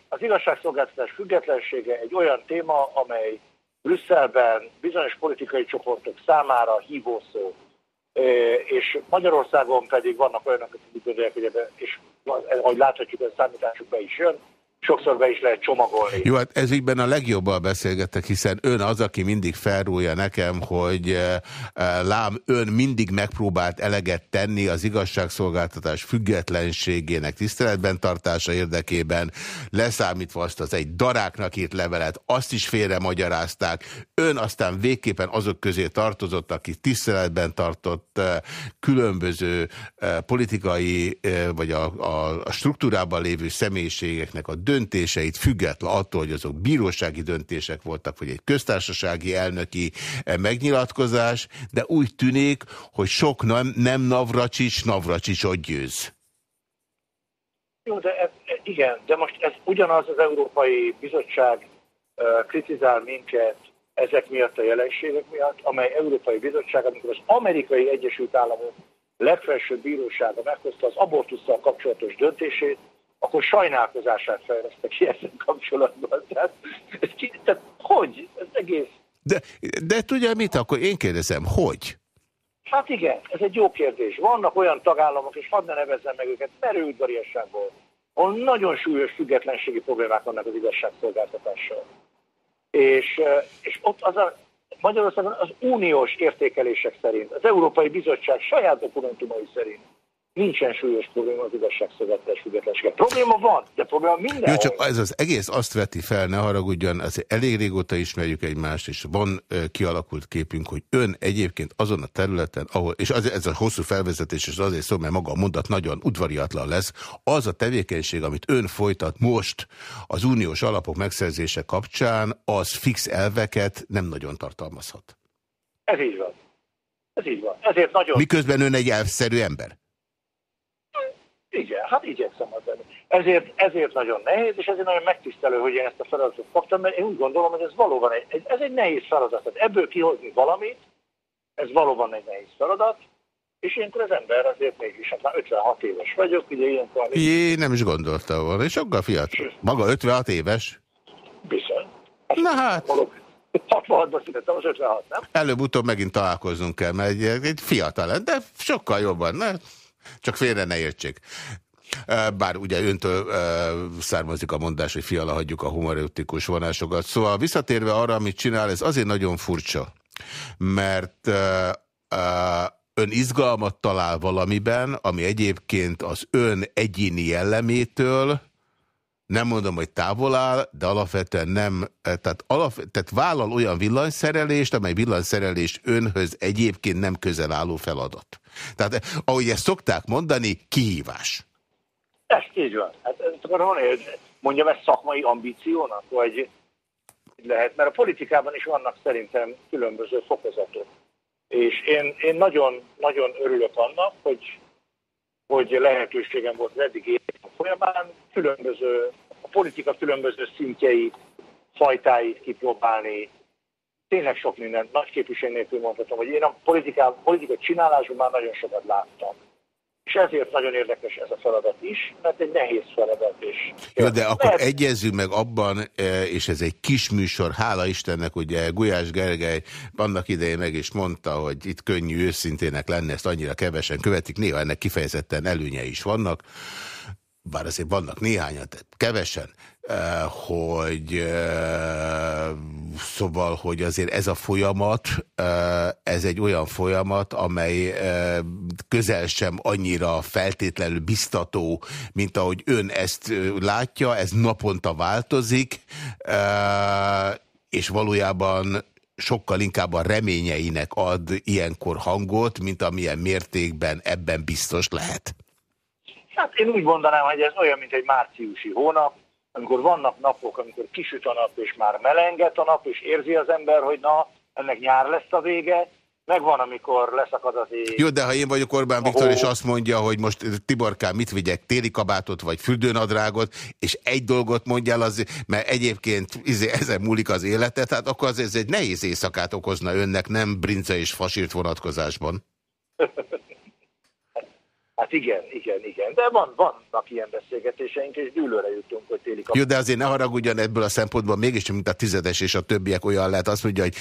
Az igazságszolgáltatás függetlensége egy olyan téma, amely Brüsszelben bizonyos politikai csoportok számára hívószó, és Magyarországon pedig vannak olyanok, akik úgy gondolják, hogy ebbe, és ahogy láthatjuk, ez számításukba is jön, sokszor be is lehet csomagolni. Jó, hát ez a legjobban beszélgetek, hiszen ön az, aki mindig felrúlja nekem, hogy eh, eh, lám, ön mindig megpróbált eleget tenni az igazságszolgáltatás függetlenségének tiszteletben tartása érdekében, leszámítva azt az egy daráknak írt levelet, azt is félre magyarázták. Ön aztán végképpen azok közé tartozott, aki tiszteletben tartott eh, különböző politikai, vagy a, a, a struktúrában lévő személyiségeknek a döntéseit független attól, hogy azok bírósági döntések voltak, vagy egy köztársasági elnöki eh, megnyilatkozás, de úgy tűnik, hogy sok nem, nem Navracsics, Navracsicsot győz. Jó, de ez, igen, de most ez ugyanaz az Európai Bizottság uh, kritizál minket ezek miatt a jelenségek miatt, amely Európai Bizottság, amikor az Amerikai Egyesült Államok legfelsőbb bírósága meghozta az abortusszal kapcsolatos döntését, akkor sajnálkozását fejlesztek ki ezzel kapcsolatban. Tehát, ez ki, tehát hogy? Ez egész... De, de tudja mit, akkor én kérdezem, hogy? Hát igen, ez egy jó kérdés. Vannak olyan tagállamok, és hadd ne nevezzem meg őket, merőudvariasságból, ahol nagyon súlyos függetlenségi problémák vannak az igazságszolgáltatással. És, és ott az a Magyarországon az uniós értékelések szerint, az Európai Bizottság saját dokumentumai szerint nincsen súlyos probléma az igazságszolgáltatás függetlensége. Probléma van, de probléma minden. Jó, csak ez az egész azt veti fel, ne haragudjon, az elég régóta ismerjük egymást, és van kialakult képünk, hogy ön egyébként azon a területen, ahol, és az, ez a hosszú felvezetés, és azért szó, mert maga a mondat nagyon udvariatlan lesz, az a tevékenység, amit ön folytat most az uniós alapok megszerzése kapcsán, az fix elveket nem nagyon tartalmazhat. Ez így van. Ez így van. Ezért nagyon... Miközben ön egy elvszerű ember? Igen, hát igyekszem az lenni. Ezért, ezért nagyon nehéz, és ezért nagyon megtisztelő, hogy én ezt a feladatot fogtam, mert én úgy gondolom, hogy ez valóban egy, ez egy nehéz feladat. Tehát ebből kihozni valamit, ez valóban egy nehéz feladat, és ilyenkor az ember azért mégis, hát már 56 éves vagyok, ugye ilyenkor... Jé, nem is gondolta volna, és sokkal fiatal. Maga 56 éves? Bizony. Na hát... 66-ban születtem, az 56, nem? Előbb-utóbb megint találkoznunk kell, mert egy, egy fiatal, de sokkal jobban, mert csak félre ne értsék. Bár ugye öntől származik a mondás, hogy fiala hagyjuk a humoristikus vonásokat. Szóval visszatérve arra, amit csinál, ez azért nagyon furcsa, mert ön izgalmat talál valamiben, ami egyébként az ön egyéni jellemétől, nem mondom, hogy távol áll, de alapvetően nem, tehát, alap, tehát vállal olyan villanyszerelést, amely villanyszerelés önhöz egyébként nem közel álló feladat. Tehát, ahogy ezt szokták mondani, kihívás. Ez így van. Hát, akkor mondjam ezt szakmai ambíciónak, vagy lehet, mert a politikában is vannak szerintem különböző fokozatok. És én, én nagyon, nagyon örülök annak, hogy hogy lehetőségem volt az eddig életem folyamán különböző, a politika különböző szintjei, fajtáit kipróbálni, tényleg sok mindent, nagy képviség nélkül mondhatom, hogy én a politikán, politikai csinálásban már nagyon sokat láttam. És ezért nagyon érdekes ez a feladat is, mert egy nehéz feladat is. Jó, de akkor Lehet... egyezzünk meg abban, e, és ez egy kis műsor, hála Istennek, ugye Gulyás Gergely annak idején meg is mondta, hogy itt könnyű őszintének lenne, ezt annyira kevesen követik, néha ennek kifejezetten előnye is vannak, bár azért vannak néhányat, kevesen, Eh, hogy eh, szóval, hogy azért ez a folyamat, eh, ez egy olyan folyamat, amely közel sem annyira feltétlenül biztató, mint ahogy ön ezt látja, ez naponta változik, és valójában sokkal inkább a reményeinek ad ilyenkor hangot, mint amilyen mértékben ebben biztos lehet. Hát én úgy mondanám, hogy ez olyan, mint egy márciusi hónap, amikor vannak napok, amikor kisüt a nap, és már melenget a nap, és érzi az ember, hogy na, ennek nyár lesz a vége, meg van, amikor leszakad az ég. Jó, de ha én vagyok Orbán Viktor, és azt mondja, hogy most Tiborkán mit vigyek, téli kabátot, vagy fürdőnadrágot, és egy dolgot mondjál, az, mert egyébként izé, ezen múlik az élete, tehát akkor az ez egy nehéz éjszakát okozna önnek, nem brinca és fasírt vonatkozásban. Hát igen, igen, igen. De van, vannak ilyen beszélgetéseink, és gyűlőre jutunk, hogy téli Jó, de azért ne haragudjon ebből a szempontból, mégis, mint a tizedes és a többiek olyan lehet, azt mondja, hogy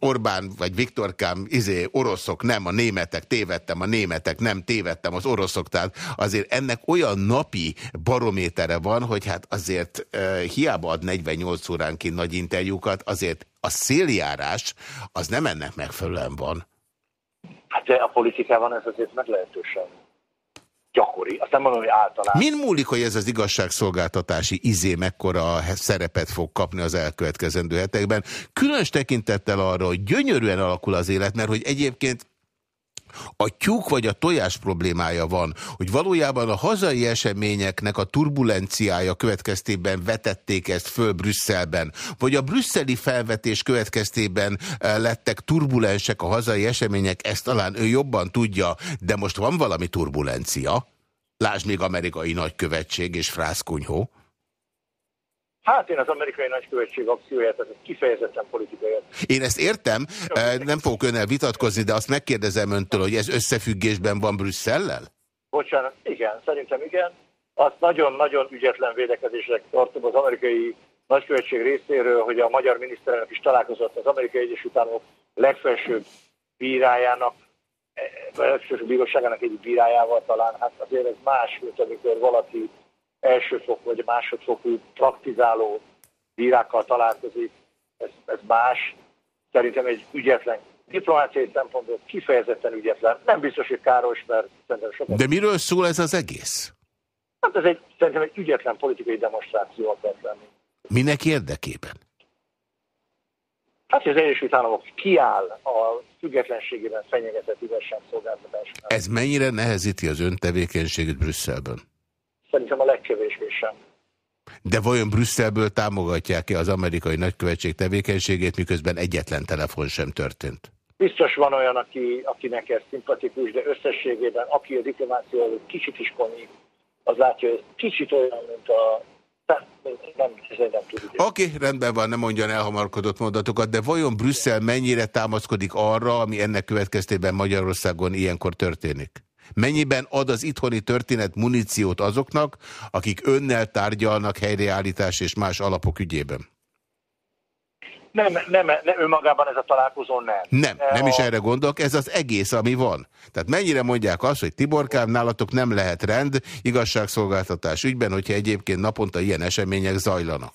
Orbán vagy Viktorkám, izé, oroszok, nem, a németek, tévedtem, a németek, nem, tévedtem, az oroszok, tehát azért ennek olyan napi barométere van, hogy hát azért uh, hiába ad 48 óránként nagy interjúkat, azért a széljárás az nem ennek megfelelően van. Hát de a politikában ez azért meglehetősen gyakori. Azt mondom, hogy általában. Min múlik, hogy ez az igazságszolgáltatási izé mekkora szerepet fog kapni az elkövetkezendő hetekben? Különös tekintettel arra, hogy gyönyörűen alakul az élet, mert hogy egyébként a tyúk vagy a tojás problémája van, hogy valójában a hazai eseményeknek a turbulenciája következtében vetették ezt föl Brüsszelben, vagy a brüsszeli felvetés következtében eh, lettek turbulensek a hazai események, ezt talán ő jobban tudja, de most van valami turbulencia. Lásd még amerikai nagykövetség és frászkunyhó. Hát én az amerikai nagykövetség akcióját, ez kifejezetten politikai. Én ezt értem, nem fogok önnel vitatkozni, de azt megkérdezem öntől, hogy ez összefüggésben van Brüsszellel? Bocsánat, igen, szerintem igen. Azt nagyon-nagyon ügyetlen védekezésre tartom az amerikai nagykövetség részéről, hogy a magyar miniszterelnök is találkozott az amerikai Egyesült Államok legfelsőbb bírájának, a legfelsőbb bíróságának egy bírájával talán, hát azért ez más, mint amikor valaki elsőfokú vagy másodfokú praktizáló bírákkal találkozik, ez, ez más. Szerintem egy ügyetlen diplomáciai szempontból kifejezetten ügyetlen. Nem biztos, hogy káros, mert szerintem sokat... De miről szól ez az egész? Hát ez egy, szerintem egy ügyetlen politikai demonstráció akart lenni. Minek érdekében? Hát, hogy az Egyesült Államok kiáll a függetlenségében fenyegetett szolgáltatásra. Ez mennyire nehezíti az ön tevékenységét Brüsszelben? Szerintem a legkevésbé sem. De vajon Brüsszelből támogatják-e az amerikai nagykövetség tevékenységét, miközben egyetlen telefon sem történt? Biztos van olyan, aki, akinek ez szimpatikus, de összességében, aki a diplomáció kicsit is konyít, az látja, hogy ez kicsit olyan, mint a Oké, okay, rendben van, nem mondjan elhamarkodott mondatokat, de vajon Brüsszel mennyire támaszkodik arra, ami ennek következtében Magyarországon ilyenkor történik? Mennyiben ad az itthoni történet muníciót azoknak, akik önnel tárgyalnak helyreállítás és más alapok ügyében? Nem, nem, nem önmagában ez a találkozó nem. Nem, nem is erre gondolok, ez az egész, ami van. Tehát mennyire mondják azt, hogy Tiborkám, nálatok nem lehet rend, igazságszolgáltatás ügyben, hogyha egyébként naponta ilyen események zajlanak?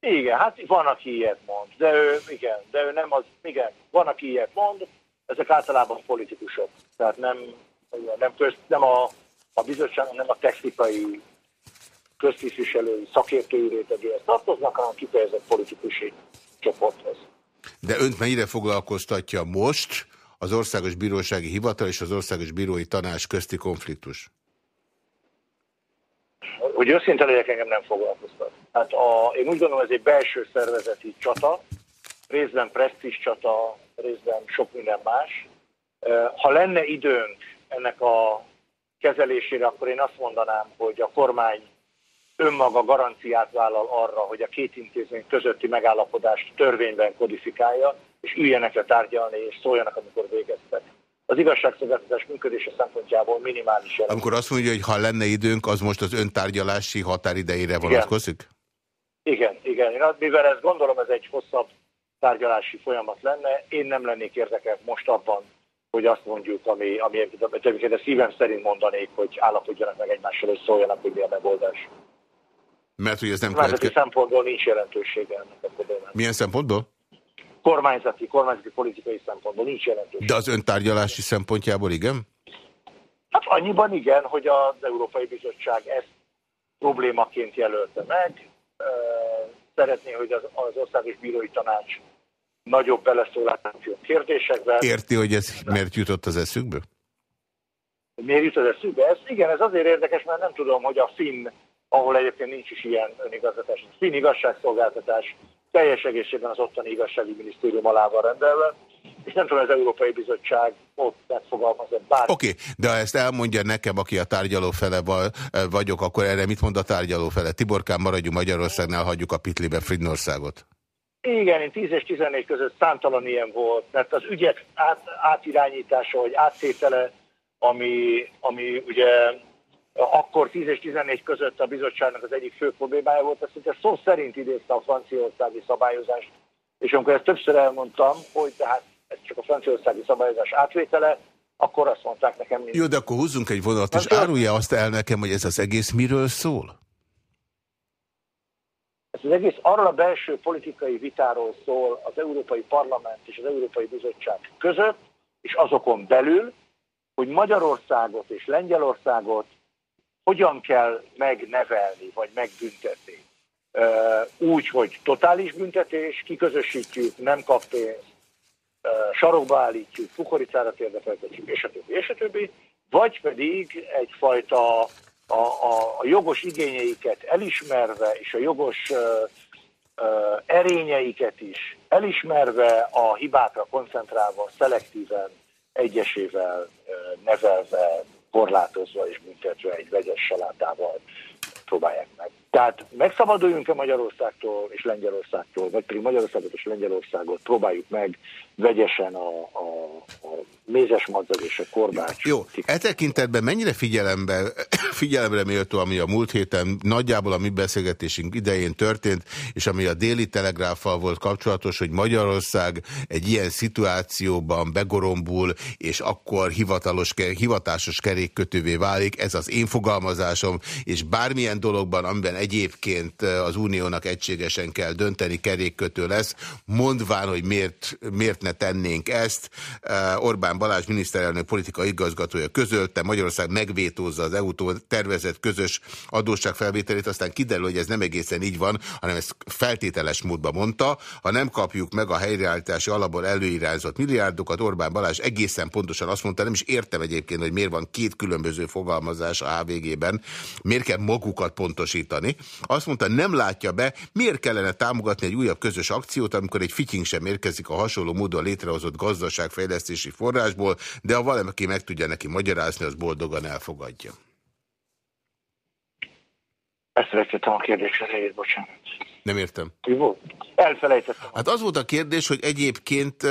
Igen, hát van, aki ilyet mond, de ő, igen, de ő nem az, igen, van, aki ilyet mond, ezek általában politikusok, tehát nem, nem, köz, nem a, a bizottság, nem a technikai köztisztviselői, szakértői rétegéhez tartoznak, hanem kifejezett politikusi csoporthoz. De önt mennyire foglalkoztatja most az Országos Bírósági Hivatal és az Országos Bírói Tanács közti konfliktus? Hogy őszinte legyek, engem nem foglalkoztat. Hát a, én úgy gondolom, ez egy belső szervezeti csata, részben presztis csata, részben sok minden más. Ha lenne időnk ennek a kezelésére, akkor én azt mondanám, hogy a kormány önmaga garanciát vállal arra, hogy a két intézmény közötti megállapodást törvényben kodifikálja, és üljenek le tárgyalni, és szóljanak, amikor végeztek. Az igazságszolgáltatás működése szempontjából minimális jelent. Amikor azt mondja, hogy ha lenne időnk, az most az öntárgyalási határidejére vonatkozik? Igen, igen. Én azt, mivel ezt gondolom, ez egy hosszabb tárgyalási folyamat lenne, én nem lennék érdekelt most abban, hogy azt mondjuk, ami, ami egyébként szívem szerint mondanék, hogy állapodjanak meg egymással, és szóljanak, hogy mi a megoldás. Mert hogy ez nem Kormányzati szempontból nincs jelentősége ennek a problémának. Milyen szempontból? Kormányzati, kormányzati politikai szempontból nincs jelentősége. De az öntárgyalási szempontjából igen? Hát annyiban igen, hogy az Európai Bizottság ezt problémaként jelölte meg. Szeretné, hogy az, az Országos Bírói Tanács nagyobb beleszóláció kérdésekben. Érti, hogy ez miért jutott az eszükbe? Miért jutott az eszükbe? Ez, igen, ez azért érdekes, mert nem tudom, hogy a finn ahol egyébként nincs is ilyen önigazgatás. Finn igazságszolgáltatás teljes egészében az ottani igazsági minisztérium alá van rendelve, és nem tudom, az Európai Bizottság ott megfogalmazott bár. Oké, okay, de ha ezt elmondja nekem, aki a tárgyaló fele vagyok, akkor erre mit mond a tárgyaló fele? Tiborkán maradjunk Magyarországnál, hagyjuk a Pitlibe Fridnországot. Igen, én 10 és 14 között számtalan ilyen volt, mert az ügyek át, átirányítása, vagy áttétele, ami, ami ugye akkor 10 és 14 között a bizottságnak az egyik fő problémája volt, ezt szinte szó szerint idézte a franciaországi szabályozást, és amikor ezt többször elmondtam, hogy tehát ez csak a franciaországi szabályozás átvétele, akkor azt mondták nekem... Mind... Jó, de akkor húzzunk egy vonalat, és árulja azt el nekem, hogy ez az egész miről szól? Ez az egész arra a belső politikai vitáról szól az Európai Parlament és az Európai Bizottság között, és azokon belül, hogy Magyarországot és Lengyelországot hogyan kell megnevelni, vagy megbüntetni. Úgy, hogy totális büntetés, kiközösítjük, nem kap pénzt, sarokba állítjuk, fukoricára térdefeltetjük, és a többi, és a többi, vagy pedig egyfajta a, a, a jogos igényeiket elismerve, és a jogos uh, uh, erényeiket is elismerve, a hibákra koncentrálva, szelektíven, egyesével uh, nevelve, korlátozva és büntetve egy vegyes salátával próbálják meg. Tehát megszabaduljunk-e Magyarországtól és Lengyelországtól, vagy pedig Magyarországot és Lengyelországot próbáljuk meg vegyesen a, a, a mézes madzag és a korbács. Jó, e tekintetben mennyire figyelembe, figyelemre méltó, ami a múlt héten nagyjából a mi beszélgetésünk idején történt, és ami a déli telegráffal volt kapcsolatos, hogy Magyarország egy ilyen szituációban begorombul, és akkor hivatalos, hivatásos kerékkötővé válik, ez az én fogalmazásom, és bármilyen dologban, amiben egyébként az uniónak egységesen kell dönteni, kerékkötő lesz, mondván, hogy miért, miért ne tennénk ezt. Orbán Balázs miniszterelnök politika igazgatója közölte, Magyarország megvétózza az EU-tól tervezett közös adósságfelvételét, aztán kiderül, hogy ez nem egészen így van, hanem ezt feltételes módban mondta. Ha nem kapjuk meg a helyreállítási alapból előirányzott milliárdokat, Orbán Balázs egészen pontosan azt mondta, nem is értem egyébként, hogy miért van két különböző fogalmazás a HVG-ben, miért kell magukat pontosítani. Azt mondta, nem látja be, miért kellene támogatni egy újabb közös akciót, amikor egy fitying sem érkezik a hasonló módon létrehozott gazdaságfejlesztési forrásból, de ha valaki meg tudja neki magyarázni, az boldogan elfogadja. Ezt felejtettem a kérdésre, helyét, bocsánat. Nem értem. Mi volt? Elfelejtettem. Hát az volt a kérdés, hogy egyébként uh,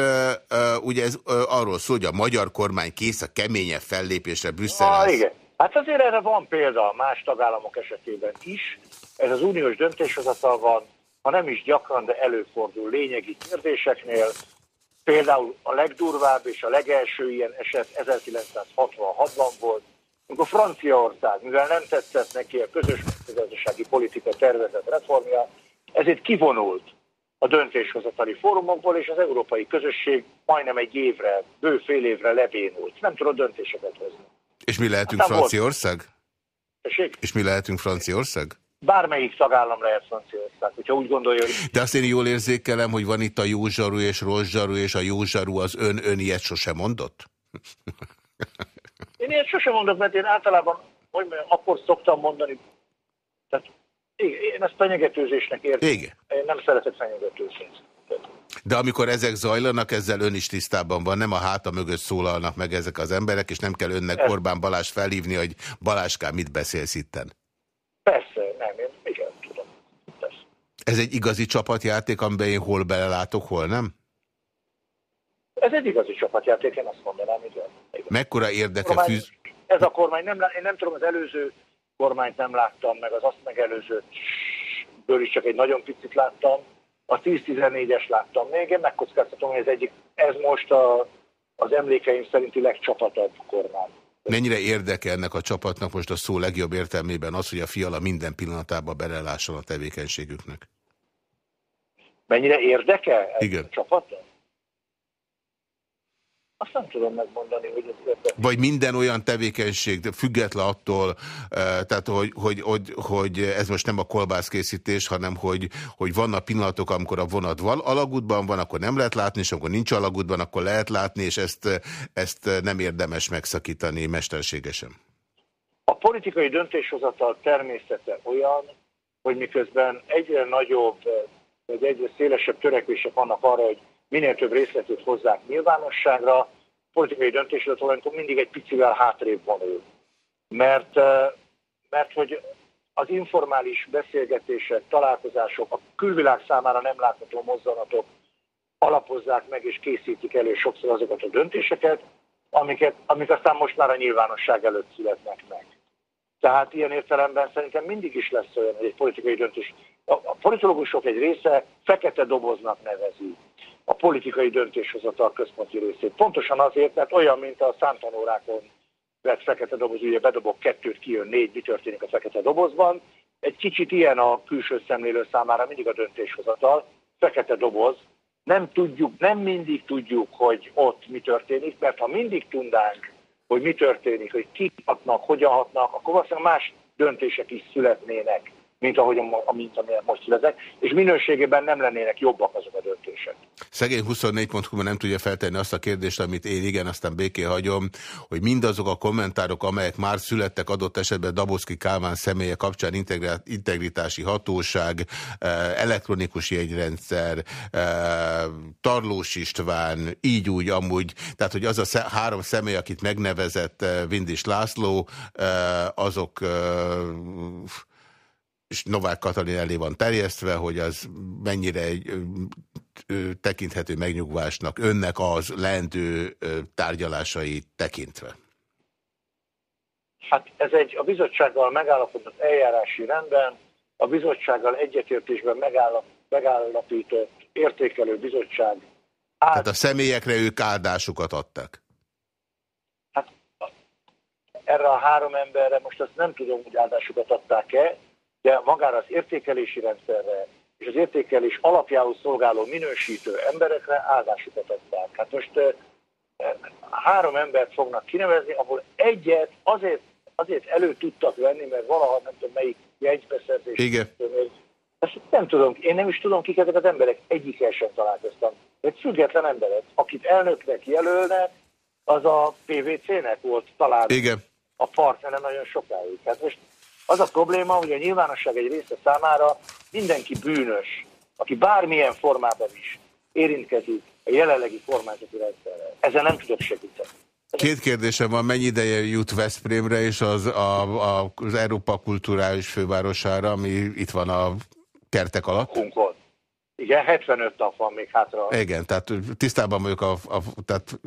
uh, ugye ez uh, arról szól, hogy a magyar kormány kész a keményebb fellépésre Brüsszel. Ah, igen. Hát azért erre van példa más tagállamok esetében is. Ez az uniós döntéshozatal van, ha nem is gyakran, de előfordul lényegi kérdéseknél. Például a legdurvább és a legelső ilyen eset 1966-ban volt, amikor Franciaország, mivel nem tetszett neki a közös gazdasági politika tervezett reformja, ezért kivonult a döntéshozatali fórumokból, és az európai közösség majdnem egy évre, bő fél évre lebénult. Nem tudott döntéseket hozni. És mi lehetünk Aztán Franciaország? Volt. És mi lehetünk Franciaország? Bármelyik tagállam lehet Franciaország, hogyha úgy gondolja, hogy... De azt én jól érzékelem, hogy van itt a jó zsaru és rossz zsaru, és a jó zsaru az ön, ön ilyet sosem mondott? Én ilyet sosem mondok, mert én általában hogy mondjam, akkor szoktam mondani, tehát én ezt fenyegetőzésnek értem. Igen. Én nem szeretek fenyegetőzést. De amikor ezek zajlanak, ezzel ön is tisztában van, nem a háta mögött szólalnak meg ezek az emberek, és nem kell önnek Ez... Orbán Balázs felhívni, hogy Baláskám, mit beszélsz itten? Persze, nem, én igen, tudom. Persze. Ez egy igazi csapatjáték, amiben én hol belelátok, hol nem? Ez egy igazi csapatjáték, én azt mondanám, igen. igen. Mekkora érdeke fűz... Ez a kormány, nem, én nem tudom, az előző kormányt nem láttam, meg az azt megelőzőből is csak egy nagyon picit láttam. A 10-14-es láttam még, én megkockáztatom, hogy ez egyik, ez most a, az emlékeim szerinti legcsapatabb kormány. Mennyire érdeke ennek a csapatnak most a szó legjobb értelmében az, hogy a fiala minden pillanatában belelásson a tevékenységüknek? Mennyire érdeke Igen. a csapatnak? Azt nem tudom megmondani, hogy ez érdekes. Vagy minden olyan tevékenység, de független attól, tehát hogy, hogy, hogy, hogy ez most nem a kolbászkészítés, hanem hogy, hogy vannak pillanatok, amikor a vonat van alagútban van, akkor nem lehet látni, és amikor nincs alagútban, akkor lehet látni, és ezt, ezt nem érdemes megszakítani mesterségesen. A politikai döntéshozatal természete olyan, hogy miközben egyre nagyobb, vagy egyre szélesebb törekvések vannak arra, hogy minél több részletét hozzák nyilvánosságra, politikai döntésre tulajdonképpen mindig egy picivel hátrébb vonul. Mert, mert hogy az informális beszélgetések, találkozások, a külvilág számára nem látható mozzanatok alapozzák meg és készítik elő sokszor azokat a döntéseket, amiket, amik aztán most már a nyilvánosság előtt születnek meg. Tehát ilyen értelemben szerintem mindig is lesz olyan, hogy egy politikai döntés. A, politológusok egy része fekete doboznak nevezi a politikai döntéshozatal központi részét. Pontosan azért, mert olyan, mint a számtanórákon vett fekete doboz, ugye bedobok kettőt, kijön négy, mi történik a fekete dobozban. Egy kicsit ilyen a külső szemlélő számára mindig a döntéshozatal, fekete doboz. Nem tudjuk, nem mindig tudjuk, hogy ott mi történik, mert ha mindig tudnánk, hogy mi történik, hogy kik hatnak, hogyan hatnak, akkor valószínűleg más döntések is születnének mint ahogy mint amilyen most születek, és minőségében nem lennének jobbak azok a döntések. Szegény 24.hu nem tudja feltenni azt a kérdést, amit én igen, aztán béké hagyom, hogy mindazok a kommentárok, amelyek már születtek adott esetben Daboszki Kálmán személye kapcsán integritási hatóság, eh, elektronikus jegyrendszer, eh, Tarlós István, így úgy, amúgy, tehát hogy az a három személy, akit megnevezett eh, Vindis László, azok és Novák Katalin elé van terjesztve, hogy az mennyire egy, tekinthető megnyugvásnak önnek az leendő tárgyalásai tekintve? Hát ez egy a bizottsággal megállapodott eljárási rendben, a bizottsággal egyetértésben megállap, megállapított értékelő bizottság. Át... Tehát a személyekre ők áldásukat adtak? Hát erre a három emberre most azt nem tudom, hogy áldásukat adták-e, de magára az értékelési rendszerre és az értékelés alapjául szolgáló minősítő emberekre áldásukat adták. Hát most három embert fognak kinevezni, ahol egyet azért, azért elő tudtak venni, mert valaha nem tudom melyik jegybeszerzés. Igen. Ezt nem tudom, én nem is tudom, kik ezek az emberek, egyikkel sem találkoztam. Egy független emberek, akit elnöknek jelölnek, az a PVC-nek volt talán Igen. a partnere nagyon sokáig. Hát most az a probléma, hogy a nyilvánosság egy része számára mindenki bűnös, aki bármilyen formában is érintkezik a jelenlegi kormányzati rendszerrel. Ezzel nem tudok segíteni. Két kérdésem van, mennyi ideje jut Veszprémre és az, a, a, az Európa kulturális fővárosára, ami itt van a kertek alatt? Hunkon. Igen, 75 nap van még hátra. Igen, tehát tisztában vagyok, a, a, tehát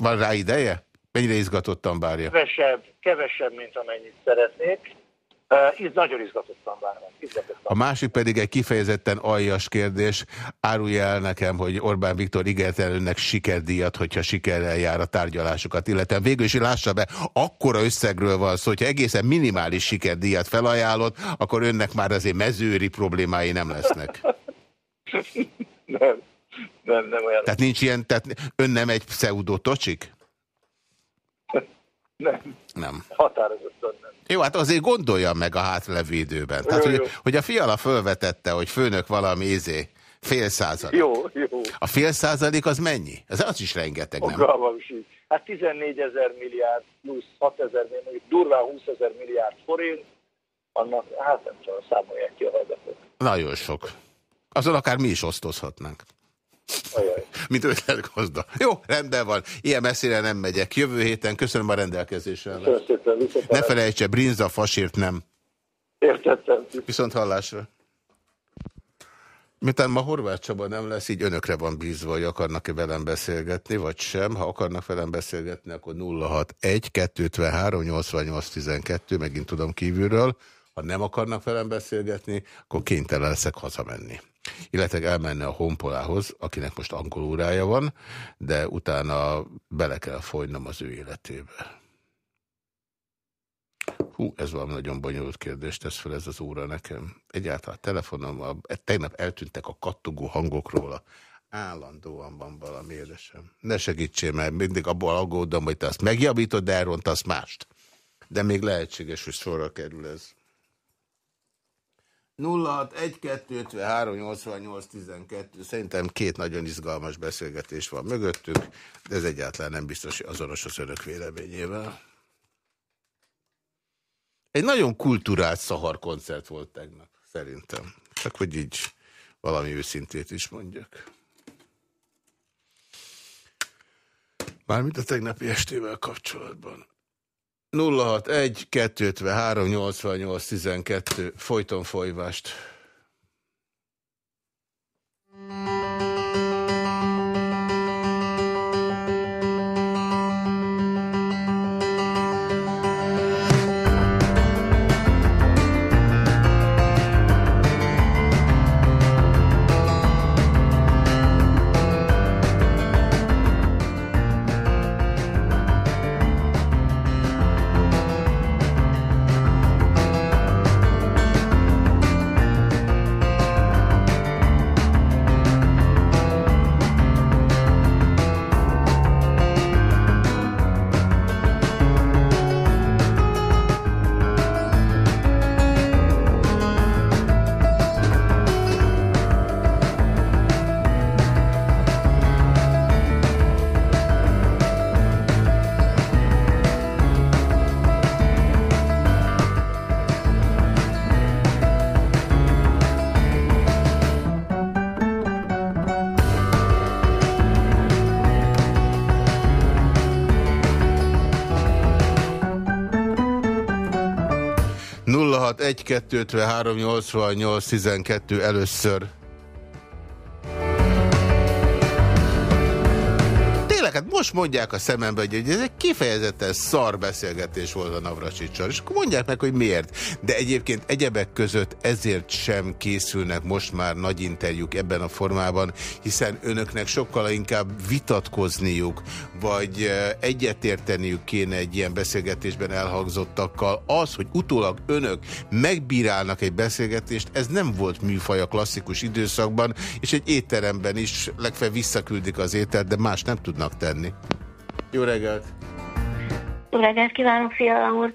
van rá ideje? Mennyire izgatottan bárja? Kevesebb, kevesebb, mint amennyit szeretnék. Uh, nagyon izgatottan várom. A másik pedig egy kifejezetten aljas kérdés. Árulja el nekem, hogy Orbán Viktor ígért el önnek sikerdíjat, hogyha sikerrel jár a tárgyalásokat, illetve végül is lássa be, akkora összegről van szó, hogyha egészen minimális sikerdíjat felajánlott, akkor önnek már azért mezőri problémái nem lesznek. nem, nem, nem olyan. Tehát nincs ilyen, tehát ön nem egy pseudotocsik? Nem. Nem. Határozottan. Jó, hát azért gondolja meg a hátlevő időben. Tehát, jó, hogy, jó. hogy a fiala fölvetette, hogy főnök valami izé, fél százalék. Jó, jó. A fél százalék az mennyi? Ez az is rengeteg, nem? Fogalmam sincs. Hát 14 ezer milliárd plusz 6 ezer, mondjuk durván 20 ezer milliárd forint, annak, hát nem tudom, számolják ki a hallgatók. Nagyon sok. Azon akár mi is osztozhatnánk. Ajaj. Mint ötletgazda. Jó, rendben van. Ilyen messzire nem megyek. Jövő héten köszönöm a rendelkezésre. Ne felejtse, brinza fasírt nem. Értettem. Viszont hallásra. Miután ma Horváth Csaba nem lesz, így önökre van bízva, hogy akarnak-e velem beszélgetni, vagy sem. Ha akarnak velem beszélgetni, akkor 061 253 88 12, megint tudom kívülről. Ha nem akarnak velem beszélgetni, akkor kénytelen leszek hazamenni. Illetve elmenni a honpolához, akinek most angol órája van, de utána bele kell folynom az ő életébe. Hú, ez valami nagyon bonyolult kérdést tesz fel ez az óra nekem. Egyáltalán telefonom, a, tegnap eltűntek a kattogó hangok róla. Állandóan van valami édesem. Ne segítsél, mert mindig abból aggódom, hogy te azt megjavítod, de elrontasz mást. De még lehetséges, hogy sorra kerül ez. 0612538812. Szerintem két nagyon izgalmas beszélgetés van mögöttük, de ez egyáltalán nem biztos, azonos az önök véleményével. Egy nagyon kulturált szahar koncert volt tegnap, szerintem. Csak hogy így valami őszintét is mondjak. Mármint a tegnapi estével kapcsolatban. 061 253 88 12 folyton folyvást. 1 2 53 88 12 először. Most mondják a szemembe, hogy ez egy kifejezetten szar beszélgetés volt a Navracsicsal, és akkor mondják meg, hogy miért. De egyébként egyebek között ezért sem készülnek most már nagy interjúk ebben a formában, hiszen önöknek sokkal inkább vitatkozniuk, vagy egyetérteniük kéne egy ilyen beszélgetésben elhangzottakkal. Az, hogy utólag önök megbírálnak egy beszélgetést, ez nem volt műfaj a klasszikus időszakban, és egy étteremben is legfeljebb visszaküldik az ételt, de más nem tudnak tenni. Jó reggelt! Jó reggelt kívánok, Fiala úr!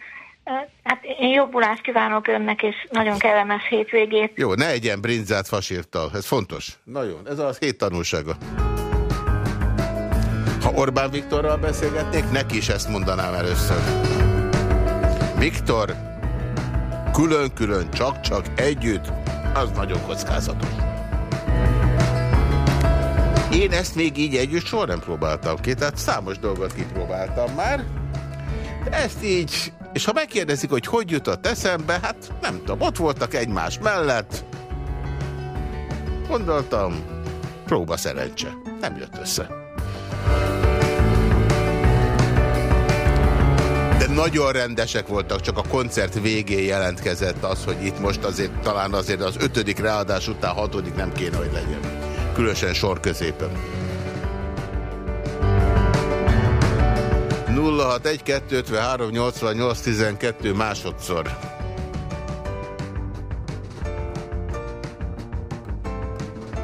Hát én jobbulást kívánok önnek, és nagyon kellemes hétvégét. Jó, ne egyen brinzát fasírtal, ez fontos. Nagyon, ez az hét tanulsága. Ha Orbán Viktorral beszélgetnék, neki is ezt mondanám először. Viktor, külön-külön, csak-csak együtt, az nagyon kockázatos. Én ezt még így együtt soha nem próbáltam ki, tehát számos dolgot kipróbáltam már. Ezt így, és ha megkérdezik, hogy hogy jutott eszembe, hát nem tudom, ott voltak egymás mellett. Gondoltam, próba szerencse. Nem jött össze. De nagyon rendesek voltak, csak a koncert végén jelentkezett az, hogy itt most azért talán azért az ötödik ráadás után hatodik nem kéne, hogy legyen különösen sor középen. 061-253-88-12 másodszor.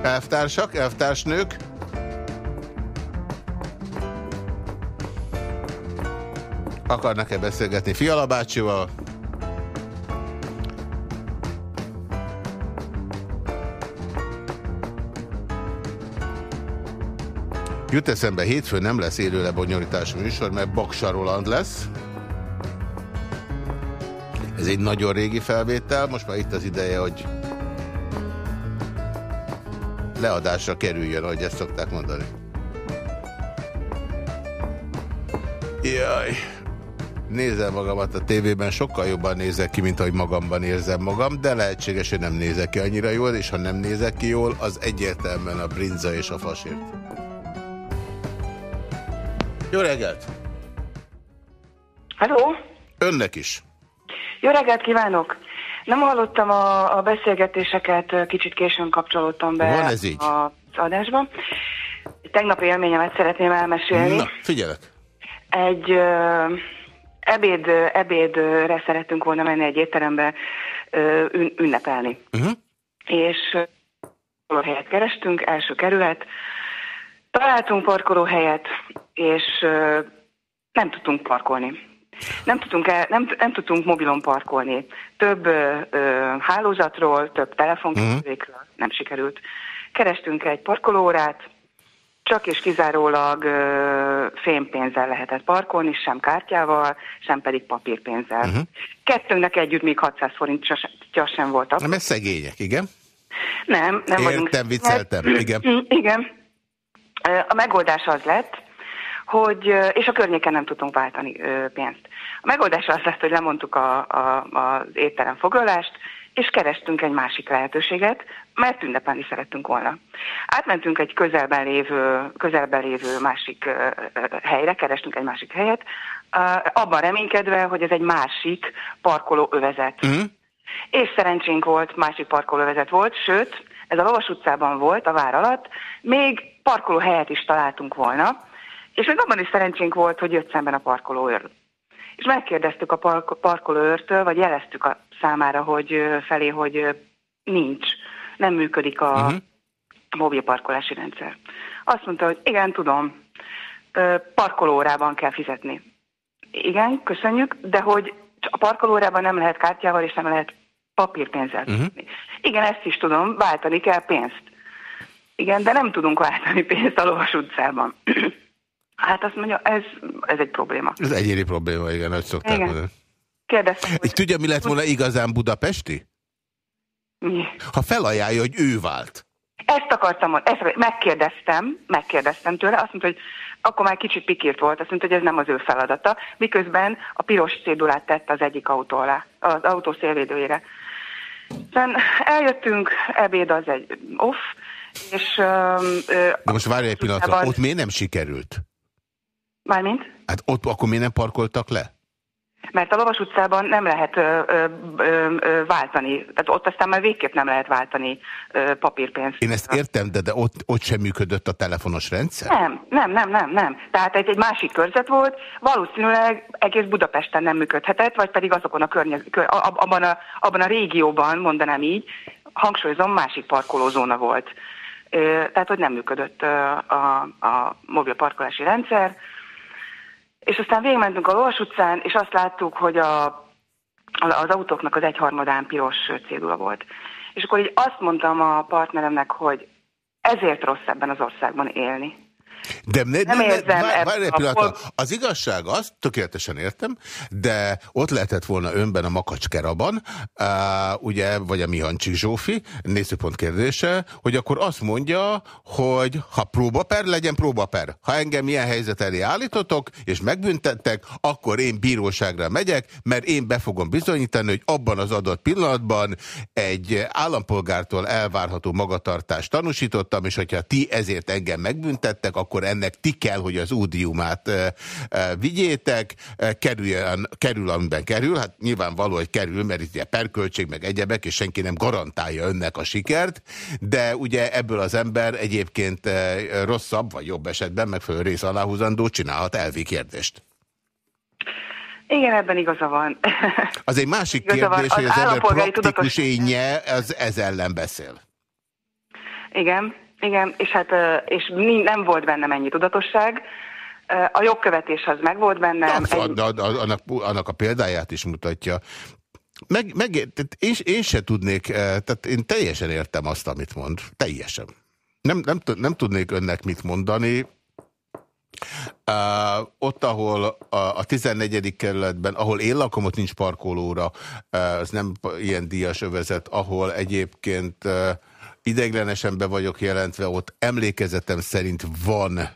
Elvtársak, elvtársnők. Akarnak-e beszélgetni Fiala bácsival? Jut eszembe, hétfőn nem lesz élő lebonyolítású műsor, mert Baksa Roland lesz. Ez egy nagyon régi felvétel, most már itt az ideje, hogy leadásra kerüljön, ahogy ezt szokták mondani. Jaj. Nézem magamat a tévében, sokkal jobban nézek ki, mint ahogy magamban érzem magam, de lehetséges, hogy nem nézek ki annyira jól, és ha nem nézek ki jól, az egyértelműen a brinza és a fasért. Jó reggelt! Hello! Önnek is. Jó reggelt kívánok! Nem hallottam a, a beszélgetéseket, kicsit későn kapcsolódtam be Van ez így? az adásba. Tegnap élményemet szeretném elmesélni. Na, figyelek. Egy ö, ebéd, ebédre szerettünk volna menni egy étterembe ö, ün, ünnepelni. Uh-huh. És parkolóhelyet kerestünk, első kerület. Találtunk parkolóhelyet, és nem tudtunk parkolni. Nem tudtunk, el, nem, nem tudtunk mobilon parkolni. Több ö, ö, hálózatról, több telefonkészülékről uh-huh. nem sikerült. Kerestünk egy parkolórát, csak és kizárólag ö, fémpénzzel lehetett parkolni, sem kártyával, sem pedig papírpénzzel. Uh-huh. Kettőnknek együtt még 600 forint sem volt. Nem, ez szegények, igen? Nem, nem Értem, vagyunk. vicceltem, igen. Igen. A megoldás az lett, hogy, és a környéken nem tudtunk váltani pénzt. A megoldás az lett, hogy lemondtuk a, a, az étterem foglalást, és kerestünk egy másik lehetőséget, mert ünnepelni szerettünk volna. Átmentünk egy közelben lévő, közelben lévő másik helyre, kerestünk egy másik helyet, abban reménykedve, hogy ez egy másik parkolóövezet. Uh-huh. És szerencsénk volt, másik parkolóövezet volt, sőt, ez a Lovas utcában volt, a vár alatt, még parkolóhelyet is találtunk volna, és még abban is szerencsénk volt, hogy jött szemben a parkolóőr. És megkérdeztük a park- parkolóőrtől, vagy jeleztük a számára, hogy felé, hogy nincs, nem működik a uh-huh. mobil parkolási rendszer. Azt mondta, hogy igen, tudom, parkolórában kell fizetni. Igen, köszönjük, de hogy a parkolórában nem lehet kártyával, és nem lehet papírpénzzel uh-huh. Igen, ezt is tudom, váltani kell pénzt. Igen, de nem tudunk váltani pénzt a Lovas utcában. Hát azt mondja, ez, ez egy probléma. Ez egyéni probléma, igen, hogy szokták igen. mondani. Kérdeztem. Hogy... Tudja, mi lett volna igazán budapesti? Mi? Ha felajánlja, hogy ő vált. Ezt akartam, ezt megkérdeztem, megkérdeztem tőle, azt mondta, hogy akkor már kicsit pikírt volt, azt mondta, hogy ez nem az ő feladata, miközben a piros cédulát tett az egyik autó alá, az autó szélvédőjére. Aztán eljöttünk, ebéd az egy off, és... De most várj egy pillanatra, ott miért nem sikerült? Mármint? Hát ott akkor miért nem parkoltak le? Mert a Lovas utcában nem lehet ö, ö, ö, ö, váltani, tehát ott aztán már végképp nem lehet váltani ö, papírpénzt. Én ezt értem, de, de ott, ott sem működött a telefonos rendszer? Nem, nem, nem, nem, nem. Tehát egy, egy másik körzet volt, valószínűleg egész Budapesten nem működhetett, vagy pedig azokon a környez, kör, abban, a, abban a régióban, mondanám így, hangsúlyozom, másik parkolózóna volt. Tehát, hogy nem működött a, a mobil parkolási rendszer, és aztán végigmentünk a Lovas utcán, és azt láttuk, hogy a, az autóknak az egyharmadán piros cédula volt. És akkor így azt mondtam a partneremnek, hogy ezért rossz ebben az országban élni. De ne, nem ne, érzem várj, várj egy pillanat, az igazság az, tökéletesen értem, de ott lehetett volna önben a Makacskerabban, uh, ugye, vagy a Mihancsi Zsófi, nézőpont kérdése, hogy akkor azt mondja, hogy ha próbaper, legyen próbaper. Ha engem ilyen helyzet elé állítotok, és megbüntettek, akkor én bíróságra megyek, mert én be fogom bizonyítani, hogy abban az adott pillanatban egy állampolgártól elvárható magatartást tanúsítottam, és hogyha ti ezért engem megbüntettek, akkor akkor ennek ti kell, hogy az údiumát e, vigyétek, kerüljön, kerül, amiben kerül, hát nyilvánvaló, hogy kerül, mert itt perköltség, meg egyebek, és senki nem garantálja önnek a sikert, de ugye ebből az ember egyébként rosszabb, vagy jobb esetben megfelelő rész aláhúzandó csinálhat elvi kérdést. Igen, ebben igaza van. Az egy másik igaza kérdés, van. hogy az, az ember praktikus énje az ez ellen beszél. Igen, igen, és hát és nem volt bennem ennyi tudatosság. A jogkövetés az meg volt bennem. Ja, egy... annak, annak a példáját is mutatja. Meg, meg, én, én se tudnék, tehát én teljesen értem azt, amit mond. Teljesen. Nem, nem, nem tudnék önnek mit mondani. Uh, ott, ahol a, a 14. kerületben, ahol én lakom, ott nincs parkolóra, uh, ez nem ilyen díjas övezet, ahol egyébként uh, ideiglenesen be vagyok jelentve, ott emlékezetem szerint van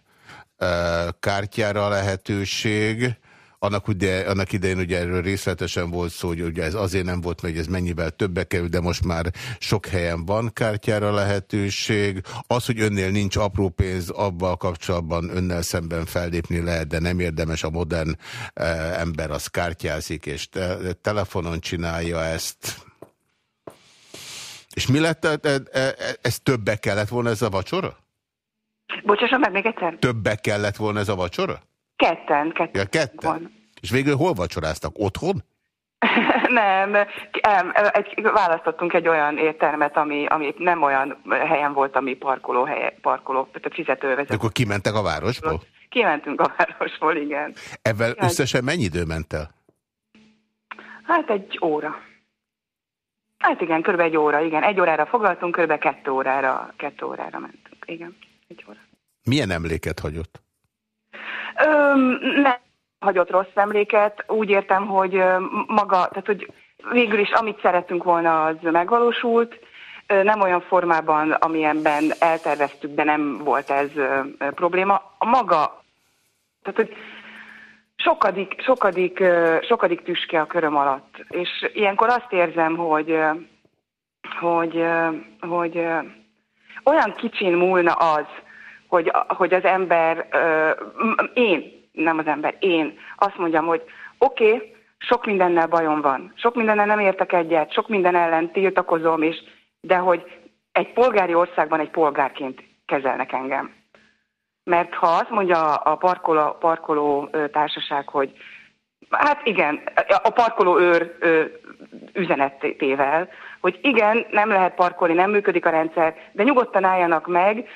kártyára lehetőség, annak, ugye, annak idején ugye erről részletesen volt szó, hogy ugye ez azért nem volt, mert ez mennyivel többe kerül, de most már sok helyen van kártyára lehetőség. Az, hogy önnél nincs apró pénz, abban kapcsolatban önnel szemben fellépni lehet, de nem érdemes a modern e, ember az kártyázik, és te, telefonon csinálja ezt. És mi lett, e, e, e, ez többe kellett volna ez a vacsora? Bocsásson meg még egyszer. Többe kellett volna ez a vacsora? Ketten, ketten. Ja, ketten. Van. És végül hol vacsoráztak? Otthon? nem, egy, választottunk egy olyan éttermet, ami, ami nem olyan helyen volt, ami parkoló, helye, parkoló tehát fizetővezet. De akkor kimentek a városból? Kimentünk a városból, igen. Ezzel összesen mennyi idő ment el? Hát egy óra. Hát igen, kb. egy óra, igen. Egy órára foglaltunk, kb. kettő órára, kettő órára mentünk, igen. Egy óra. Milyen emléket hagyott? Öm, nem hagyott rossz emléket. Úgy értem, hogy maga, tehát hogy végül is amit szerettünk volna, az megvalósult. Nem olyan formában, amilyenben elterveztük, de nem volt ez probléma. A maga, tehát hogy sokadik, sokadik, sokadik tüske a köröm alatt. És ilyenkor azt érzem, hogy, hogy, hogy olyan kicsin múlna az, hogy, hogy az ember, én, nem az ember, én azt mondjam, hogy oké, okay, sok mindennel bajom van, sok mindennel nem értek egyet, sok minden ellen tiltakozom is, de hogy egy polgári országban egy polgárként kezelnek engem. Mert ha azt mondja a parkoló, parkoló társaság, hogy hát igen, a parkoló őr üzenetével, hogy igen, nem lehet parkolni, nem működik a rendszer, de nyugodtan álljanak meg,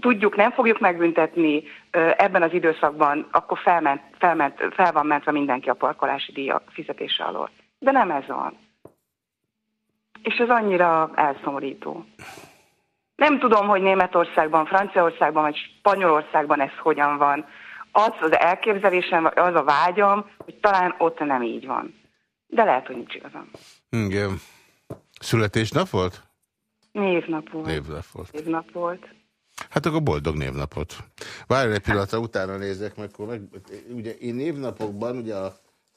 tudjuk, nem fogjuk megbüntetni ebben az időszakban, akkor felment, felment, fel van mentve mindenki a parkolási díjak fizetése alól. De nem ez van. És ez annyira elszomorító. Nem tudom, hogy Németországban, Franciaországban vagy Spanyolországban ez hogyan van. Az az elképzelésem, az a vágyam, hogy talán ott nem így van. De lehet, hogy nincs igazam. Igen. Születésnap volt? Névnap volt. Névnap volt. Névnap volt. Hát akkor boldog névnapot. Várj egy pillanatra, utána nézek meg, akkor meg, ugye én névnapokban ugye a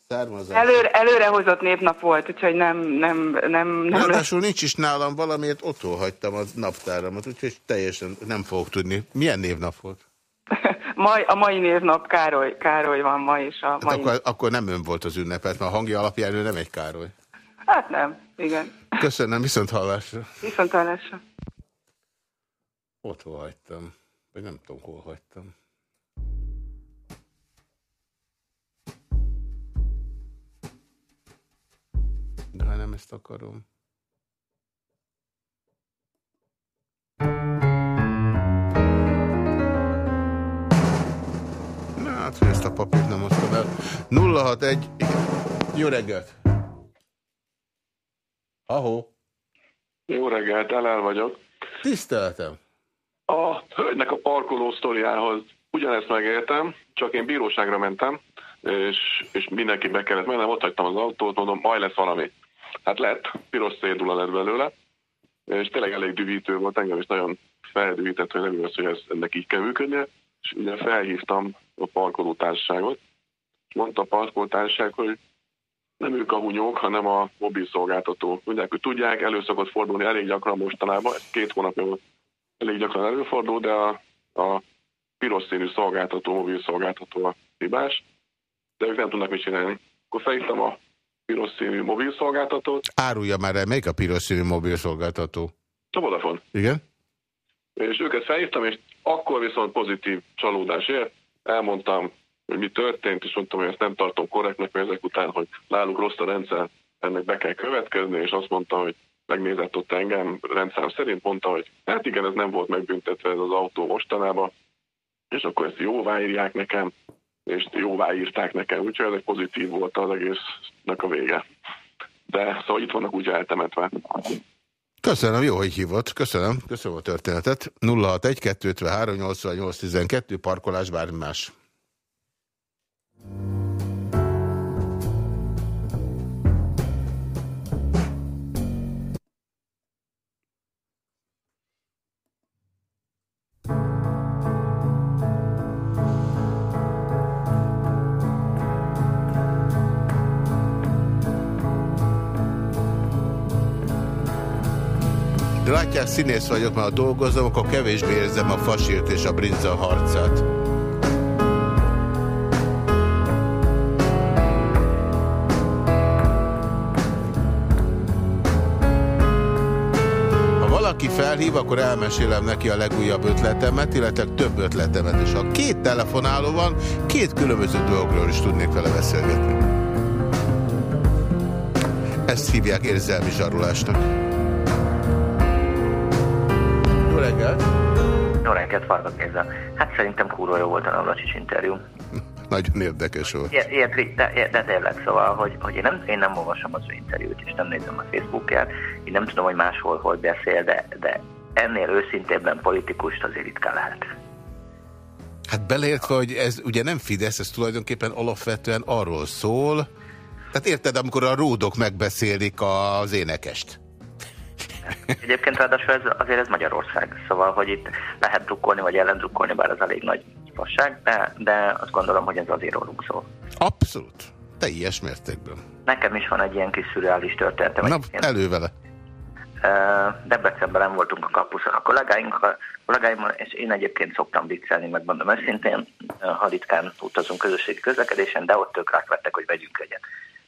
származás... Előre, előrehozott névnap volt, úgyhogy nem... nem, nem, nem Ráadásul nincs is nálam valamiért otthon hagytam a naptáramat, úgyhogy teljesen nem fogok tudni. Milyen névnap volt? Mai, a mai névnap Károly, Károly van ma is. A hát mai... akkor, akkor nem ön volt az ünnepet, mert a hangja alapján ő nem egy Károly. Hát nem, igen. Köszönöm, viszont hallásra. Viszont hallásra. Otthon hagytam, vagy nem tudom, hol hagytam. De ha nem ezt akarom. Na, hát, hogy ezt a papírt nem hoztam el. 061, igen. Jó reggelt! Ahó! Jó reggelt, Elel vagyok. Tiszteletem! A hölgynek a parkoló sztoriához ugyanezt megértem, csak én bíróságra mentem, és, és mindenki be kellett mennem, ott hagytam az autót, mondom, majd lesz valami. Hát lett, piros szédula lett belőle, és tényleg elég dühítő volt, engem is nagyon feldühített, hogy nem igaz, hogy ez, ennek így kell működnie, és ugye felhívtam a parkolótársaságot, és mondta a parkolótársaság, hogy nem ők a hunyók, hanem a mobil szolgáltató. Mondják, hogy tudják, elő szokott fordulni elég gyakran mostanában, ez két hónapja volt elég gyakran előfordul, de a, a piros színű szolgáltató, mobil szolgáltató a hibás, de ők nem tudnak mit csinálni. Akkor felhívtam a piros színű mobil szolgáltatót. Árulja már el, melyik a piros színű mobil szolgáltató? A Vodafone. Igen? És őket felhívtam, és akkor viszont pozitív csalódás ért. Elmondtam, hogy mi történt, és mondtam, hogy ezt nem tartom korrektnek, mert ezek után, hogy náluk rossz a rendszer, ennek be kell következni, és azt mondta, hogy megnézett ott engem, rendszám szerint mondta, hogy hát igen, ez nem volt megbüntetve ez az autó mostanában, és akkor ezt jóvá írják nekem, és jóvá írták nekem, úgyhogy ez pozitív volt az egésznek a vége. De szóval itt vannak úgy eltemetve. Köszönöm, jó, hogy hívott. Köszönöm. Köszönöm a történetet. 061 253 88 12 parkolás, bármi más. Látják, színész vagyok, mert a dolgozom, akkor kevésbé érzem a fasírt és a brinza harcát. valaki felhív, akkor elmesélem neki a legújabb ötletemet, illetve több ötletemet. És ha két telefonáló van, két különböző dologról is tudnék vele beszélgetni. Ezt hívják érzelmi zsarulásnak. Reggelt! Jó reggelt, Farkas Géza. Hát szerintem kurva jó volt a Navracsis interjú. Nagyon érdekes volt. Ilyet, de, de tényleg, szóval, hogy, hogy én, nem, én nem olvasom az ő interjút, és nem nézem a Facebookját, én nem tudom, hogy máshol hogy beszél, de, de ennél őszintébben politikust azért ritkán lehet. Hát beleértve, hogy ez ugye nem Fidesz, ez tulajdonképpen alapvetően arról szól, tehát érted, amikor a ródok megbeszélik az énekest? Egyébként ráadásul ez, azért ez Magyarország, szóval, hogy itt lehet drukkolni, vagy ellendrukkolni, bár ez elég nagy fasság, de, de azt gondolom, hogy ez azért rólunk szól. Abszolút. Teljes mértékben. Nekem is van egy ilyen kis szürreális történetem. Na, elő vele. Debrecenben nem voltunk a kapuszon a kollégáink, a kollégáimmal, és én egyébként szoktam viccelni, megmondom őszintén, ha ritkán utazunk közösségi közlekedésen, de ott ők vettek, hogy vegyünk egyet.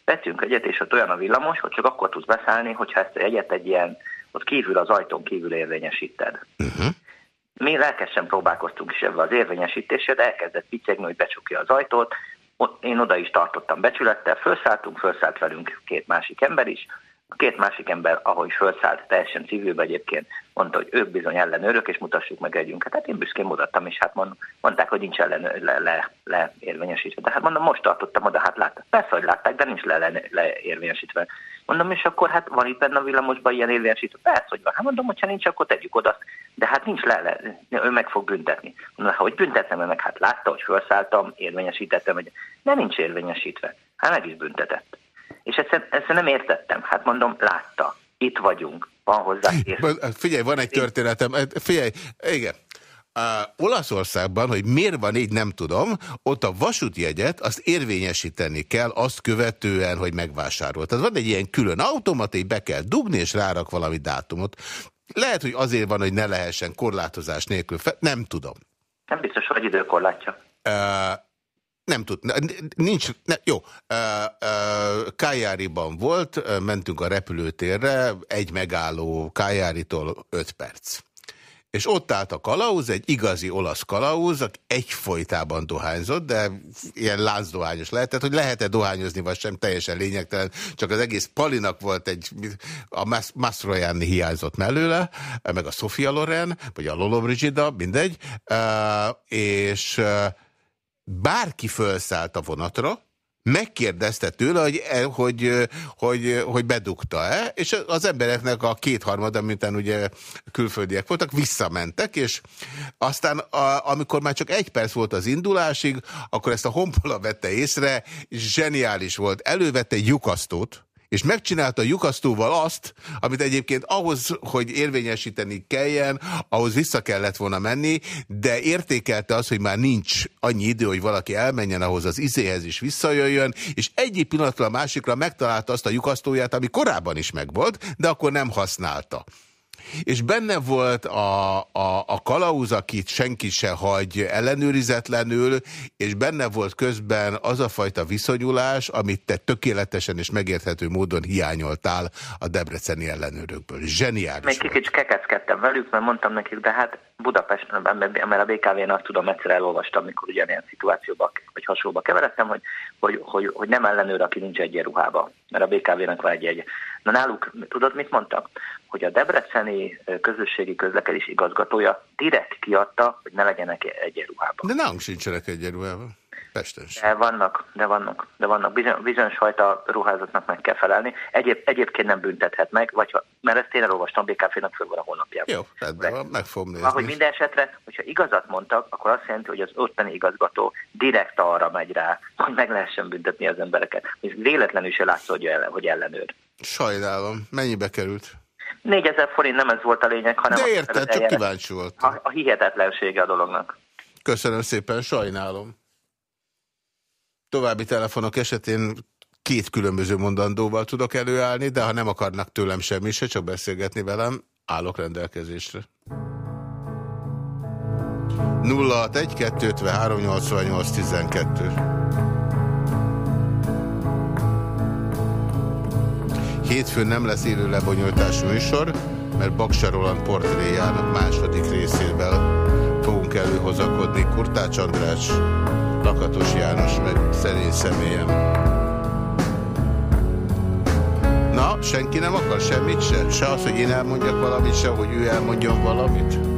Vettünk egyet, és ott olyan a villamos, hogy csak akkor tudsz beszállni, hogyha ezt egyet egy ilyen, ott kívül az ajtón kívül érvényesíted. Uh-huh. Mi lelkesen próbálkoztunk is ebben az érvényesítéssel, de elkezdett pityegni, hogy becsukja az ajtót. Én oda is tartottam becsülettel, felszálltunk, felszállt velünk két másik ember is, a két másik ember, ahogy felszállt, teljesen civilbe egyébként, mondta, hogy ők bizony ellenőrök, és mutassuk meg együnket. Hát én büszkén mutattam, és hát mond, mondták, hogy nincs ellenőr, le, le, le érvényesítve. De hát mondom, most tartottam oda, hát látták. Persze, hogy látták, de nincs le, le, le érvényesítve. Mondom, és akkor hát van itt benne a villamosban ilyen érvényesítve? Persze, hogy van. Hát mondom, hogyha nincs, akkor tegyük oda. De hát nincs le, le ő meg fog büntetni. Mondom, hogy büntetem, meg hát látta, hogy felszálltam, érvényesítettem, hogy de nincs érvényesítve. Hát meg is büntetett. És ezt, ezt nem értettem. Hát mondom, látta. Itt vagyunk. Van hozzá. Figyelj, van egy történetem. Figyelj, igen. Uh, Olaszországban, hogy miért van így, nem tudom, ott a vasútjegyet azt érvényesíteni kell azt követően, hogy megvásárolt. Tehát van egy ilyen külön automat, így be kell dugni, és rárak valami dátumot. Lehet, hogy azért van, hogy ne lehessen korlátozás nélkül. Nem tudom. Nem biztos, hogy időkorlátja. Uh, nem tud, nincs, ne, jó, Kájáriban volt, mentünk a repülőtérre, egy megálló Kájáritól 5 perc. És ott állt a kalauz, egy igazi olasz kalauz, aki egyfolytában dohányzott, de ilyen láncdohányos lehetett, hogy lehet-e dohányozni, vagy sem, teljesen lényegtelen, csak az egész Palinak volt egy, a Mastroianni hiányzott mellőle, meg a Sofia Loren, vagy a Lolo Brigida, mindegy, és bárki felszállt a vonatra, megkérdezte tőle, hogy, e, hogy, hogy, hogy bedugta-e, és az embereknek a kétharmada, miután ugye külföldiek voltak, visszamentek, és aztán a, amikor már csak egy perc volt az indulásig, akkor ezt a honpola vette észre, és zseniális volt. Elővette egy lyukasztót, és megcsinálta a lyukasztóval azt, amit egyébként ahhoz, hogy érvényesíteni kelljen, ahhoz vissza kellett volna menni, de értékelte az, hogy már nincs annyi idő, hogy valaki elmenjen ahhoz az izéhez is visszajöjjön, és egyik pillanatra a másikra megtalálta azt a lyukasztóját, ami korábban is megvolt, de akkor nem használta. És benne volt a, a, a kalauz, akit senki se hagy ellenőrizetlenül, és benne volt közben az a fajta viszonyulás, amit te tökéletesen és megérthető módon hiányoltál a debreceni ellenőrökből. Zseniális Még kicsit kekeckedtem velük, mert mondtam nekik, de hát Budapesten, mert a BKV-n azt tudom, egyszer elolvastam, amikor ugyanilyen szituációba, vagy hasonlóba keveredtem, hogy, hogy, hogy, hogy nem ellenőr, aki nincs egyenruhában, mert a BKV-nek van egy egy. Na náluk, tudod, mit mondtak? Hogy a Debreceni közösségi közlekedés igazgatója direkt kiadta, hogy ne legyenek egyenruhában. De nálunk sincsenek egyenruhában. Pesten De vannak, de vannak, de vannak. Bizony, bizonyos fajta ruházatnak meg kell felelni. Egyéb, egyébként nem büntethet meg, vagy, mert ezt én elolvastam, BKF-nak föl van a honlapjában. Jó, rendben van, meg fogom nézni. Ahogy minden esetre, hogyha igazat mondtak, akkor azt jelenti, hogy az ottani igazgató direkt arra megy rá, hogy meg lehessen büntetni az embereket. És véletlenül se látszó, hogy, ellen, hogy ellenőr. Sajnálom. Mennyibe került? 4000 forint nem ez volt a lényeg, hanem De érted, csak kíváncsi volt. A, a hihetetlensége a dolognak. Köszönöm szépen, sajnálom. További telefonok esetén két különböző mondandóval tudok előállni, de ha nem akarnak tőlem semmi se, csak beszélgetni velem, állok rendelkezésre. 061 253 88 12 Hétfőn nem lesz élő lebonyolítás műsor, mert Baksa Roland portréjának második részével fogunk előhozakodni Kurtács András, Lakatos János meg szerény személyem. Na, senki nem akar semmit se? Se az, hogy én elmondjak valamit, se, hogy ő elmondjon valamit?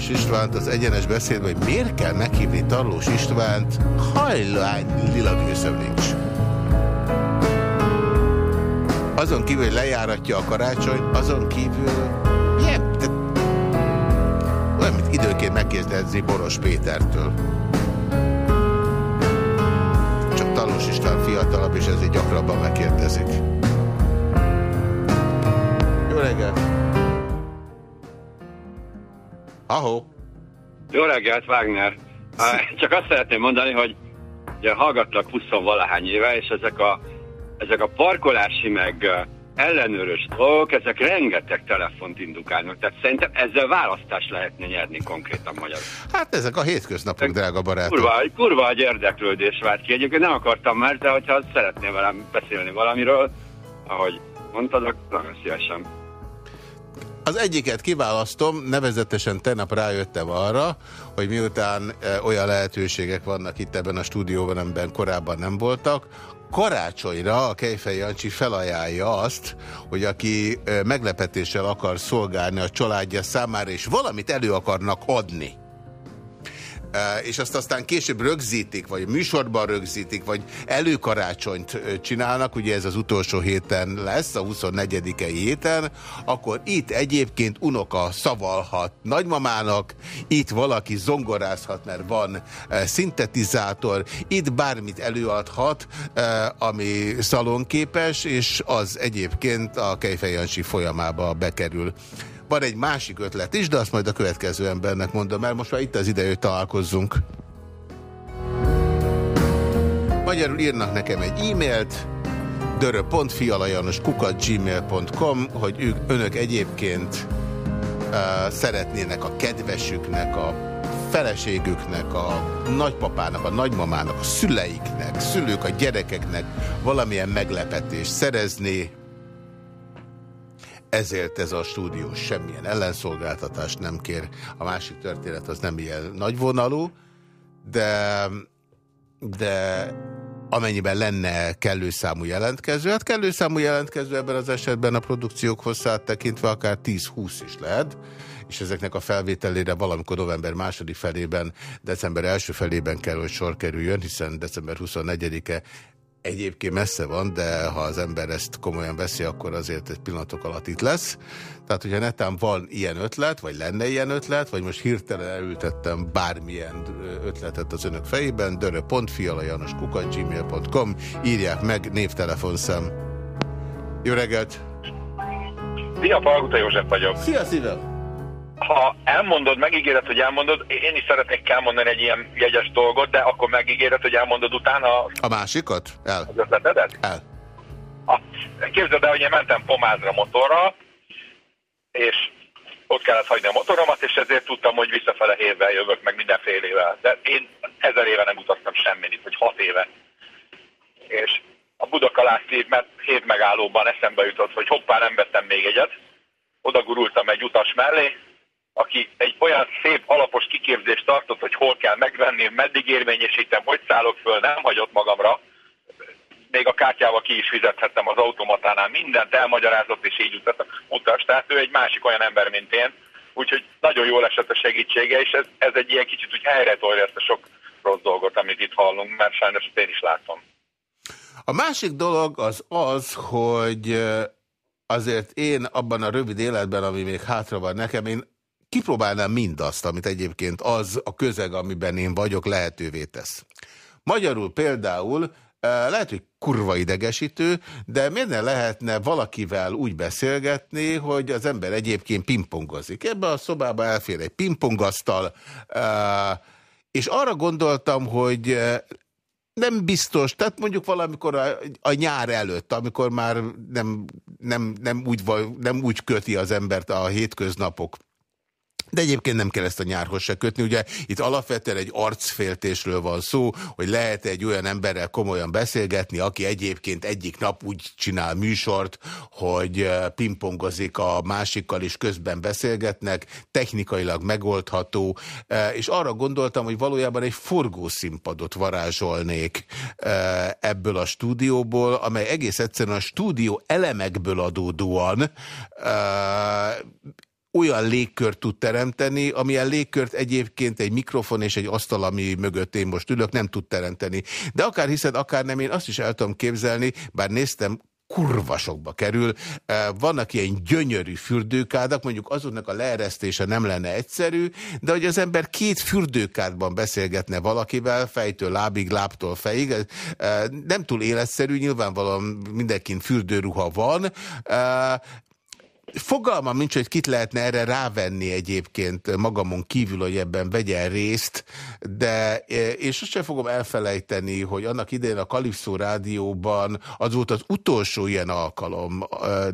Tarlós Istvánt az egyenes beszédben, hogy miért kell meghívni Tarlós Istvánt, hajlány lila gőzöm nincs. Azon kívül, hogy lejáratja a karácsony, azon kívül milyen, de, olyan, mint időnként megkérdezni Boros Pétertől. Csak Tarlós István fiatalabb, és ezért gyakrabban megkérdezik. Jó reggelt! Ahó. Jó reggelt, Wagner. Csak azt szeretném mondani, hogy ugye hallgatlak 20 valahány éve, és ezek a, ezek a parkolási meg ellenőrös dolgok, ezek rengeteg telefont indukálnak. Tehát szerintem ezzel választást lehetne nyerni konkrétan magyar. Hát ezek a hétköznapok, De drága barátok. Kurva, kurva egy érdeklődés vált ki. Egyébként nem akartam már, de hogyha szeretném velem beszélni valamiről, ahogy mondtad, nagyon szívesen. Az egyiket kiválasztom, nevezetesen tegnap rájöttem arra, hogy miután e, olyan lehetőségek vannak itt ebben a stúdióban, amiben korábban nem voltak, karácsonyra a Kejfej Jancsi felajánlja azt, hogy aki e, meglepetéssel akar szolgálni a családja számára, és valamit elő akarnak adni, és azt aztán később rögzítik, vagy műsorban rögzítik, vagy előkarácsonyt csinálnak, ugye ez az utolsó héten lesz, a 24 i héten, akkor itt egyébként unoka szavalhat nagymamának, itt valaki zongorázhat, mert van szintetizátor, itt bármit előadhat, ami szalonképes, és az egyébként a Kejfejancsi folyamába bekerül. Van egy másik ötlet is, de azt majd a következő embernek mondom el. Most már itt az ideje, hogy találkozzunk. Magyarul írnak nekem egy e-mailt, dörö.fialajanoskukat.gmail.com, hogy ők, önök egyébként uh, szeretnének a kedvesüknek, a feleségüknek, a nagypapának, a nagymamának, a szüleiknek, szülők a gyerekeknek valamilyen meglepetést szerezni, ezért ez a stúdió semmilyen ellenszolgáltatást nem kér. A másik történet az nem ilyen nagyvonalú, de, de amennyiben lenne kellő számú jelentkező, hát kellő számú jelentkező ebben az esetben a produkciók hosszát tekintve akár 10-20 is lehet, és ezeknek a felvételére valamikor november második felében, december első felében kell, hogy sor kerüljön, hiszen december 24-e egyébként messze van, de ha az ember ezt komolyan veszi, akkor azért egy pillanatok alatt itt lesz. Tehát, hogyha netán van ilyen ötlet, vagy lenne ilyen ötlet, vagy most hirtelen elültettem bármilyen ötletet az önök fejében, dörö.fialajanoskukat.gmail.com írják meg névtelefonszám. Jó reggelt! Szia, Palguta József vagyok. Szia, szívem! Ha elmondod, megígéred, hogy elmondod, én is szeretnék elmondani egy ilyen jegyes dolgot, de akkor megígéred, hogy elmondod utána a másikat? El. Az ötletedet? El. A, képzeld el, hogy én mentem pomázra motorra, és ott kellett hagyni a motoromat, és ezért tudtam, hogy visszafele hévvel jövök, meg mindenfélével. De én ezer éve nem utaztam semmit, vagy hat éve. És a Budakalászti mert hét megállóban eszembe jutott, hogy hoppá, nem vettem még egyet. Oda gurultam egy utas mellé, aki egy olyan szép alapos kiképzést tartott, hogy hol kell megvenni, meddig érvényesítem, hogy szállok föl, nem hagyott magamra. Még a kártyával ki is fizethettem az automatánál, mindent elmagyarázott és így utas. Tehát ő egy másik olyan ember, mint én. Úgyhogy nagyon jól esett a segítsége, és ez, ez egy ilyen kicsit úgy helyre tolja ezt a sok rossz dolgot, amit itt hallunk, mert sajnos én is látom. A másik dolog az az, hogy azért én abban a rövid életben, ami még hátra van nekem, én kipróbálnám mindazt, amit egyébként az a közeg, amiben én vagyok, lehetővé tesz. Magyarul például lehet, hogy kurva idegesítő, de miért ne lehetne valakivel úgy beszélgetni, hogy az ember egyébként pingpongozik. Ebbe a szobába elfér egy pingpongasztal, és arra gondoltam, hogy nem biztos, tehát mondjuk valamikor a, a nyár előtt, amikor már nem, nem, nem, úgy, nem úgy köti az embert a hétköznapok, de egyébként nem kell ezt a nyárhoz se kötni, ugye itt alapvetően egy arcféltésről van szó, hogy lehet egy olyan emberrel komolyan beszélgetni, aki egyébként egyik nap úgy csinál műsort, hogy pingpongozik a másikkal, és közben beszélgetnek, technikailag megoldható, és arra gondoltam, hogy valójában egy forgószínpadot varázsolnék ebből a stúdióból, amely egész egyszerűen a stúdió elemekből adódóan olyan légkört tud teremteni, amilyen légkört egyébként egy mikrofon és egy asztal, ami mögött én most ülök, nem tud teremteni. De akár hiszed, akár nem, én azt is el tudom képzelni, bár néztem, kurvasokba kerül. Vannak ilyen gyönyörű fürdőkádak, mondjuk azoknak a leeresztése nem lenne egyszerű, de hogy az ember két fürdőkádban beszélgetne valakivel, fejtől lábig, lábtól fejig, nem túl életszerű, nyilvánvalóan mindenkin fürdőruha van, Fogalmam nincs, hogy kit lehetne erre rávenni egyébként magamon kívül, hogy ebben vegyen részt, de és sosem fogom elfelejteni, hogy annak idején a Kalipszó rádióban az volt az utolsó ilyen alkalom,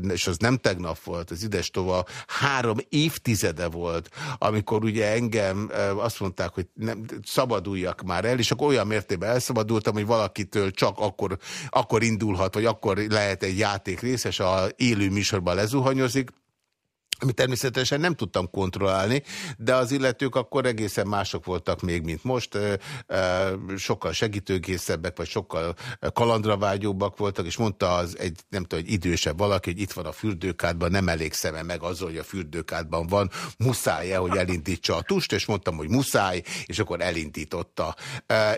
és az nem tegnap volt, az idestova három évtizede volt, amikor ugye engem azt mondták, hogy nem, szabaduljak már el, és akkor olyan mértében elszabadultam, hogy valakitől csak akkor, akkor indulhat, vagy akkor lehet egy játék részes, a élő műsorban lezuhanyozik, amit természetesen nem tudtam kontrollálni, de az illetők akkor egészen mások voltak még, mint most, sokkal segítőgészebbek, vagy sokkal kalandravágyóbbak voltak, és mondta az egy, nem tudom, egy idősebb valaki, hogy itt van a fürdőkádban, nem elég szeme meg azzal, hogy a fürdőkádban van, muszáj-e, hogy elindítsa a tust, és mondtam, hogy muszáj, és akkor elindította.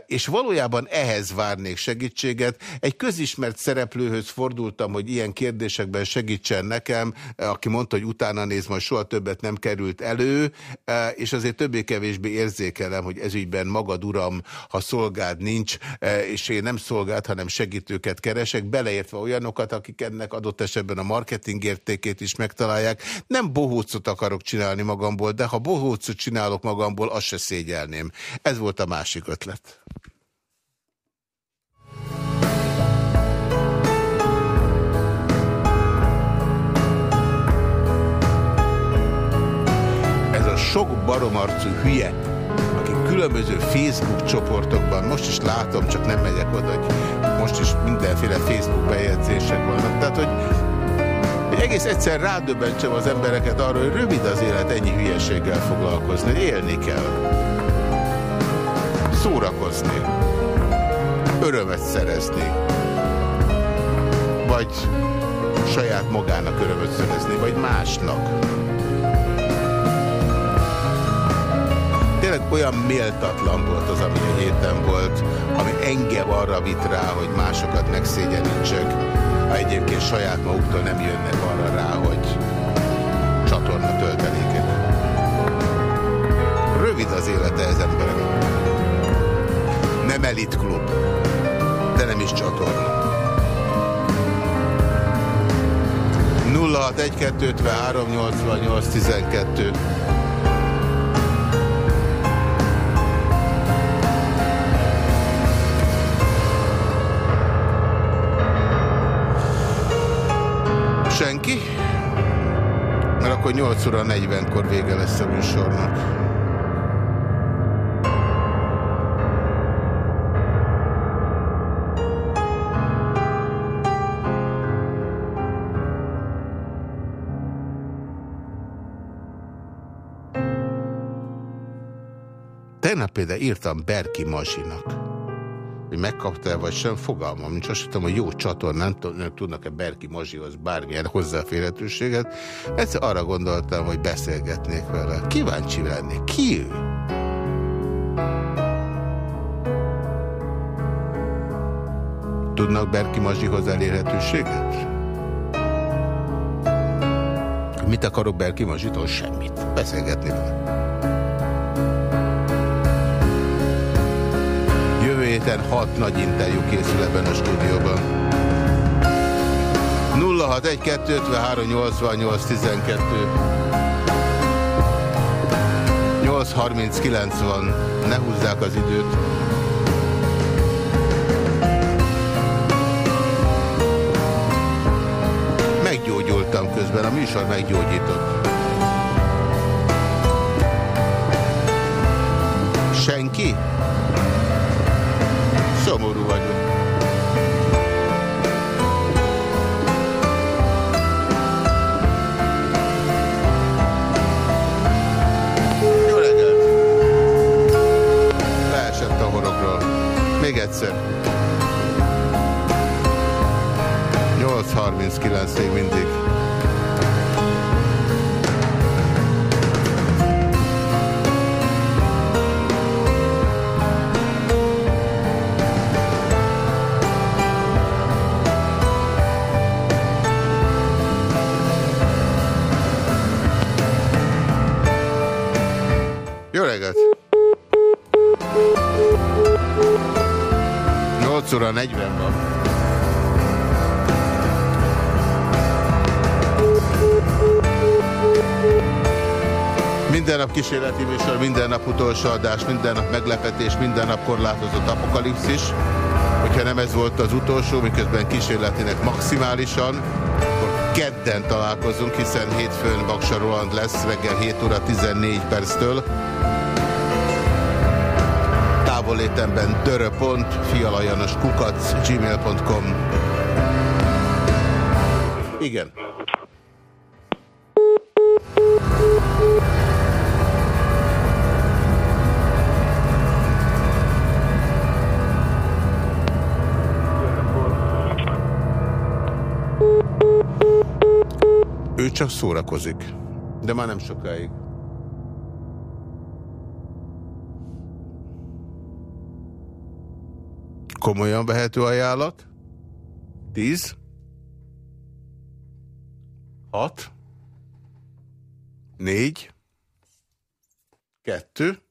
És valójában ehhez várnék segítséget. Egy közismert szereplőhöz fordultam, hogy ilyen kérdésekben segítsen nekem, aki mondta, hogy utána majd soha többet nem került elő, e, és azért többé-kevésbé érzékelem, hogy ezügyben magad uram, ha szolgád nincs, e, és én nem szolgád, hanem segítőket keresek, beleértve olyanokat, akik ennek adott esetben a marketing értékét is megtalálják. Nem bohócot akarok csinálni magamból, de ha bohócot csinálok magamból, azt se szégyelném. Ez volt a másik ötlet. Baromarcú hülye, akik különböző Facebook csoportokban, most is látom, csak nem megyek oda, hogy most is mindenféle Facebook bejegyzések vannak. Tehát, hogy, egész egyszer rádöbbentsem az embereket arra, hogy rövid az élet ennyi hülyeséggel foglalkozni, hogy élni kell. Szórakozni. Örömet szerezni. Vagy saját magának örömöt szerezni, vagy másnak. Olyan méltatlan volt az, ami a héten volt, ami engem arra vitt rá, hogy másokat megszégyenítsek, ha egyébként saját maguktól nem jönnek arra rá, hogy csatorna tölteléket. Rövid az élete ez emberek. Nem elit klub, de nem is csatorna. 061 253 88 12 akkor 8 óra 40-kor vége lesz a műsornak. Tegnap például írtam Berki Mazsinak hogy megkapta-e vagy sem, fogalmam nincs. Azt tudom, hogy jó csatornán tudnak-e Berki Mazsihoz bármilyen hozzáférhetőséget. Egyszer arra gondoltam, hogy beszélgetnék vele. Kíváncsi lennék. Ki ő? Tudnak Berki Mazsihoz elérhetőséget? Mit akarok Berki Mazsitól? Semmit. Beszélgetni vele. Héten hat nagy interjú készül ebben a stúdióban. 061 88 12 8.39 van, ne húzzák az időt. Meggyógyultam közben, a műsor meggyógyított. Senki? Szomorú vagyok. Jó reggelt! Leesett a horogról. Még egyszer. 8.39 még mindig. Óra 40 van. Minden nap kísérleti műsor, minden nap utolsó adás, minden nap meglepetés, minden nap korlátozott apokalipszis. Hogyha nem ez volt az utolsó, miközben kísérletinek maximálisan, akkor kedden találkozunk, hiszen hétfőn Baksa Roland lesz reggel 7 óra 14 perctől. Távolétemben dörö.fialajanos kukac gmail.com Igen. Ő csak szórakozik, de már nem sokáig. Komolyan vehető ajánlat? 10? 6? 4? 2?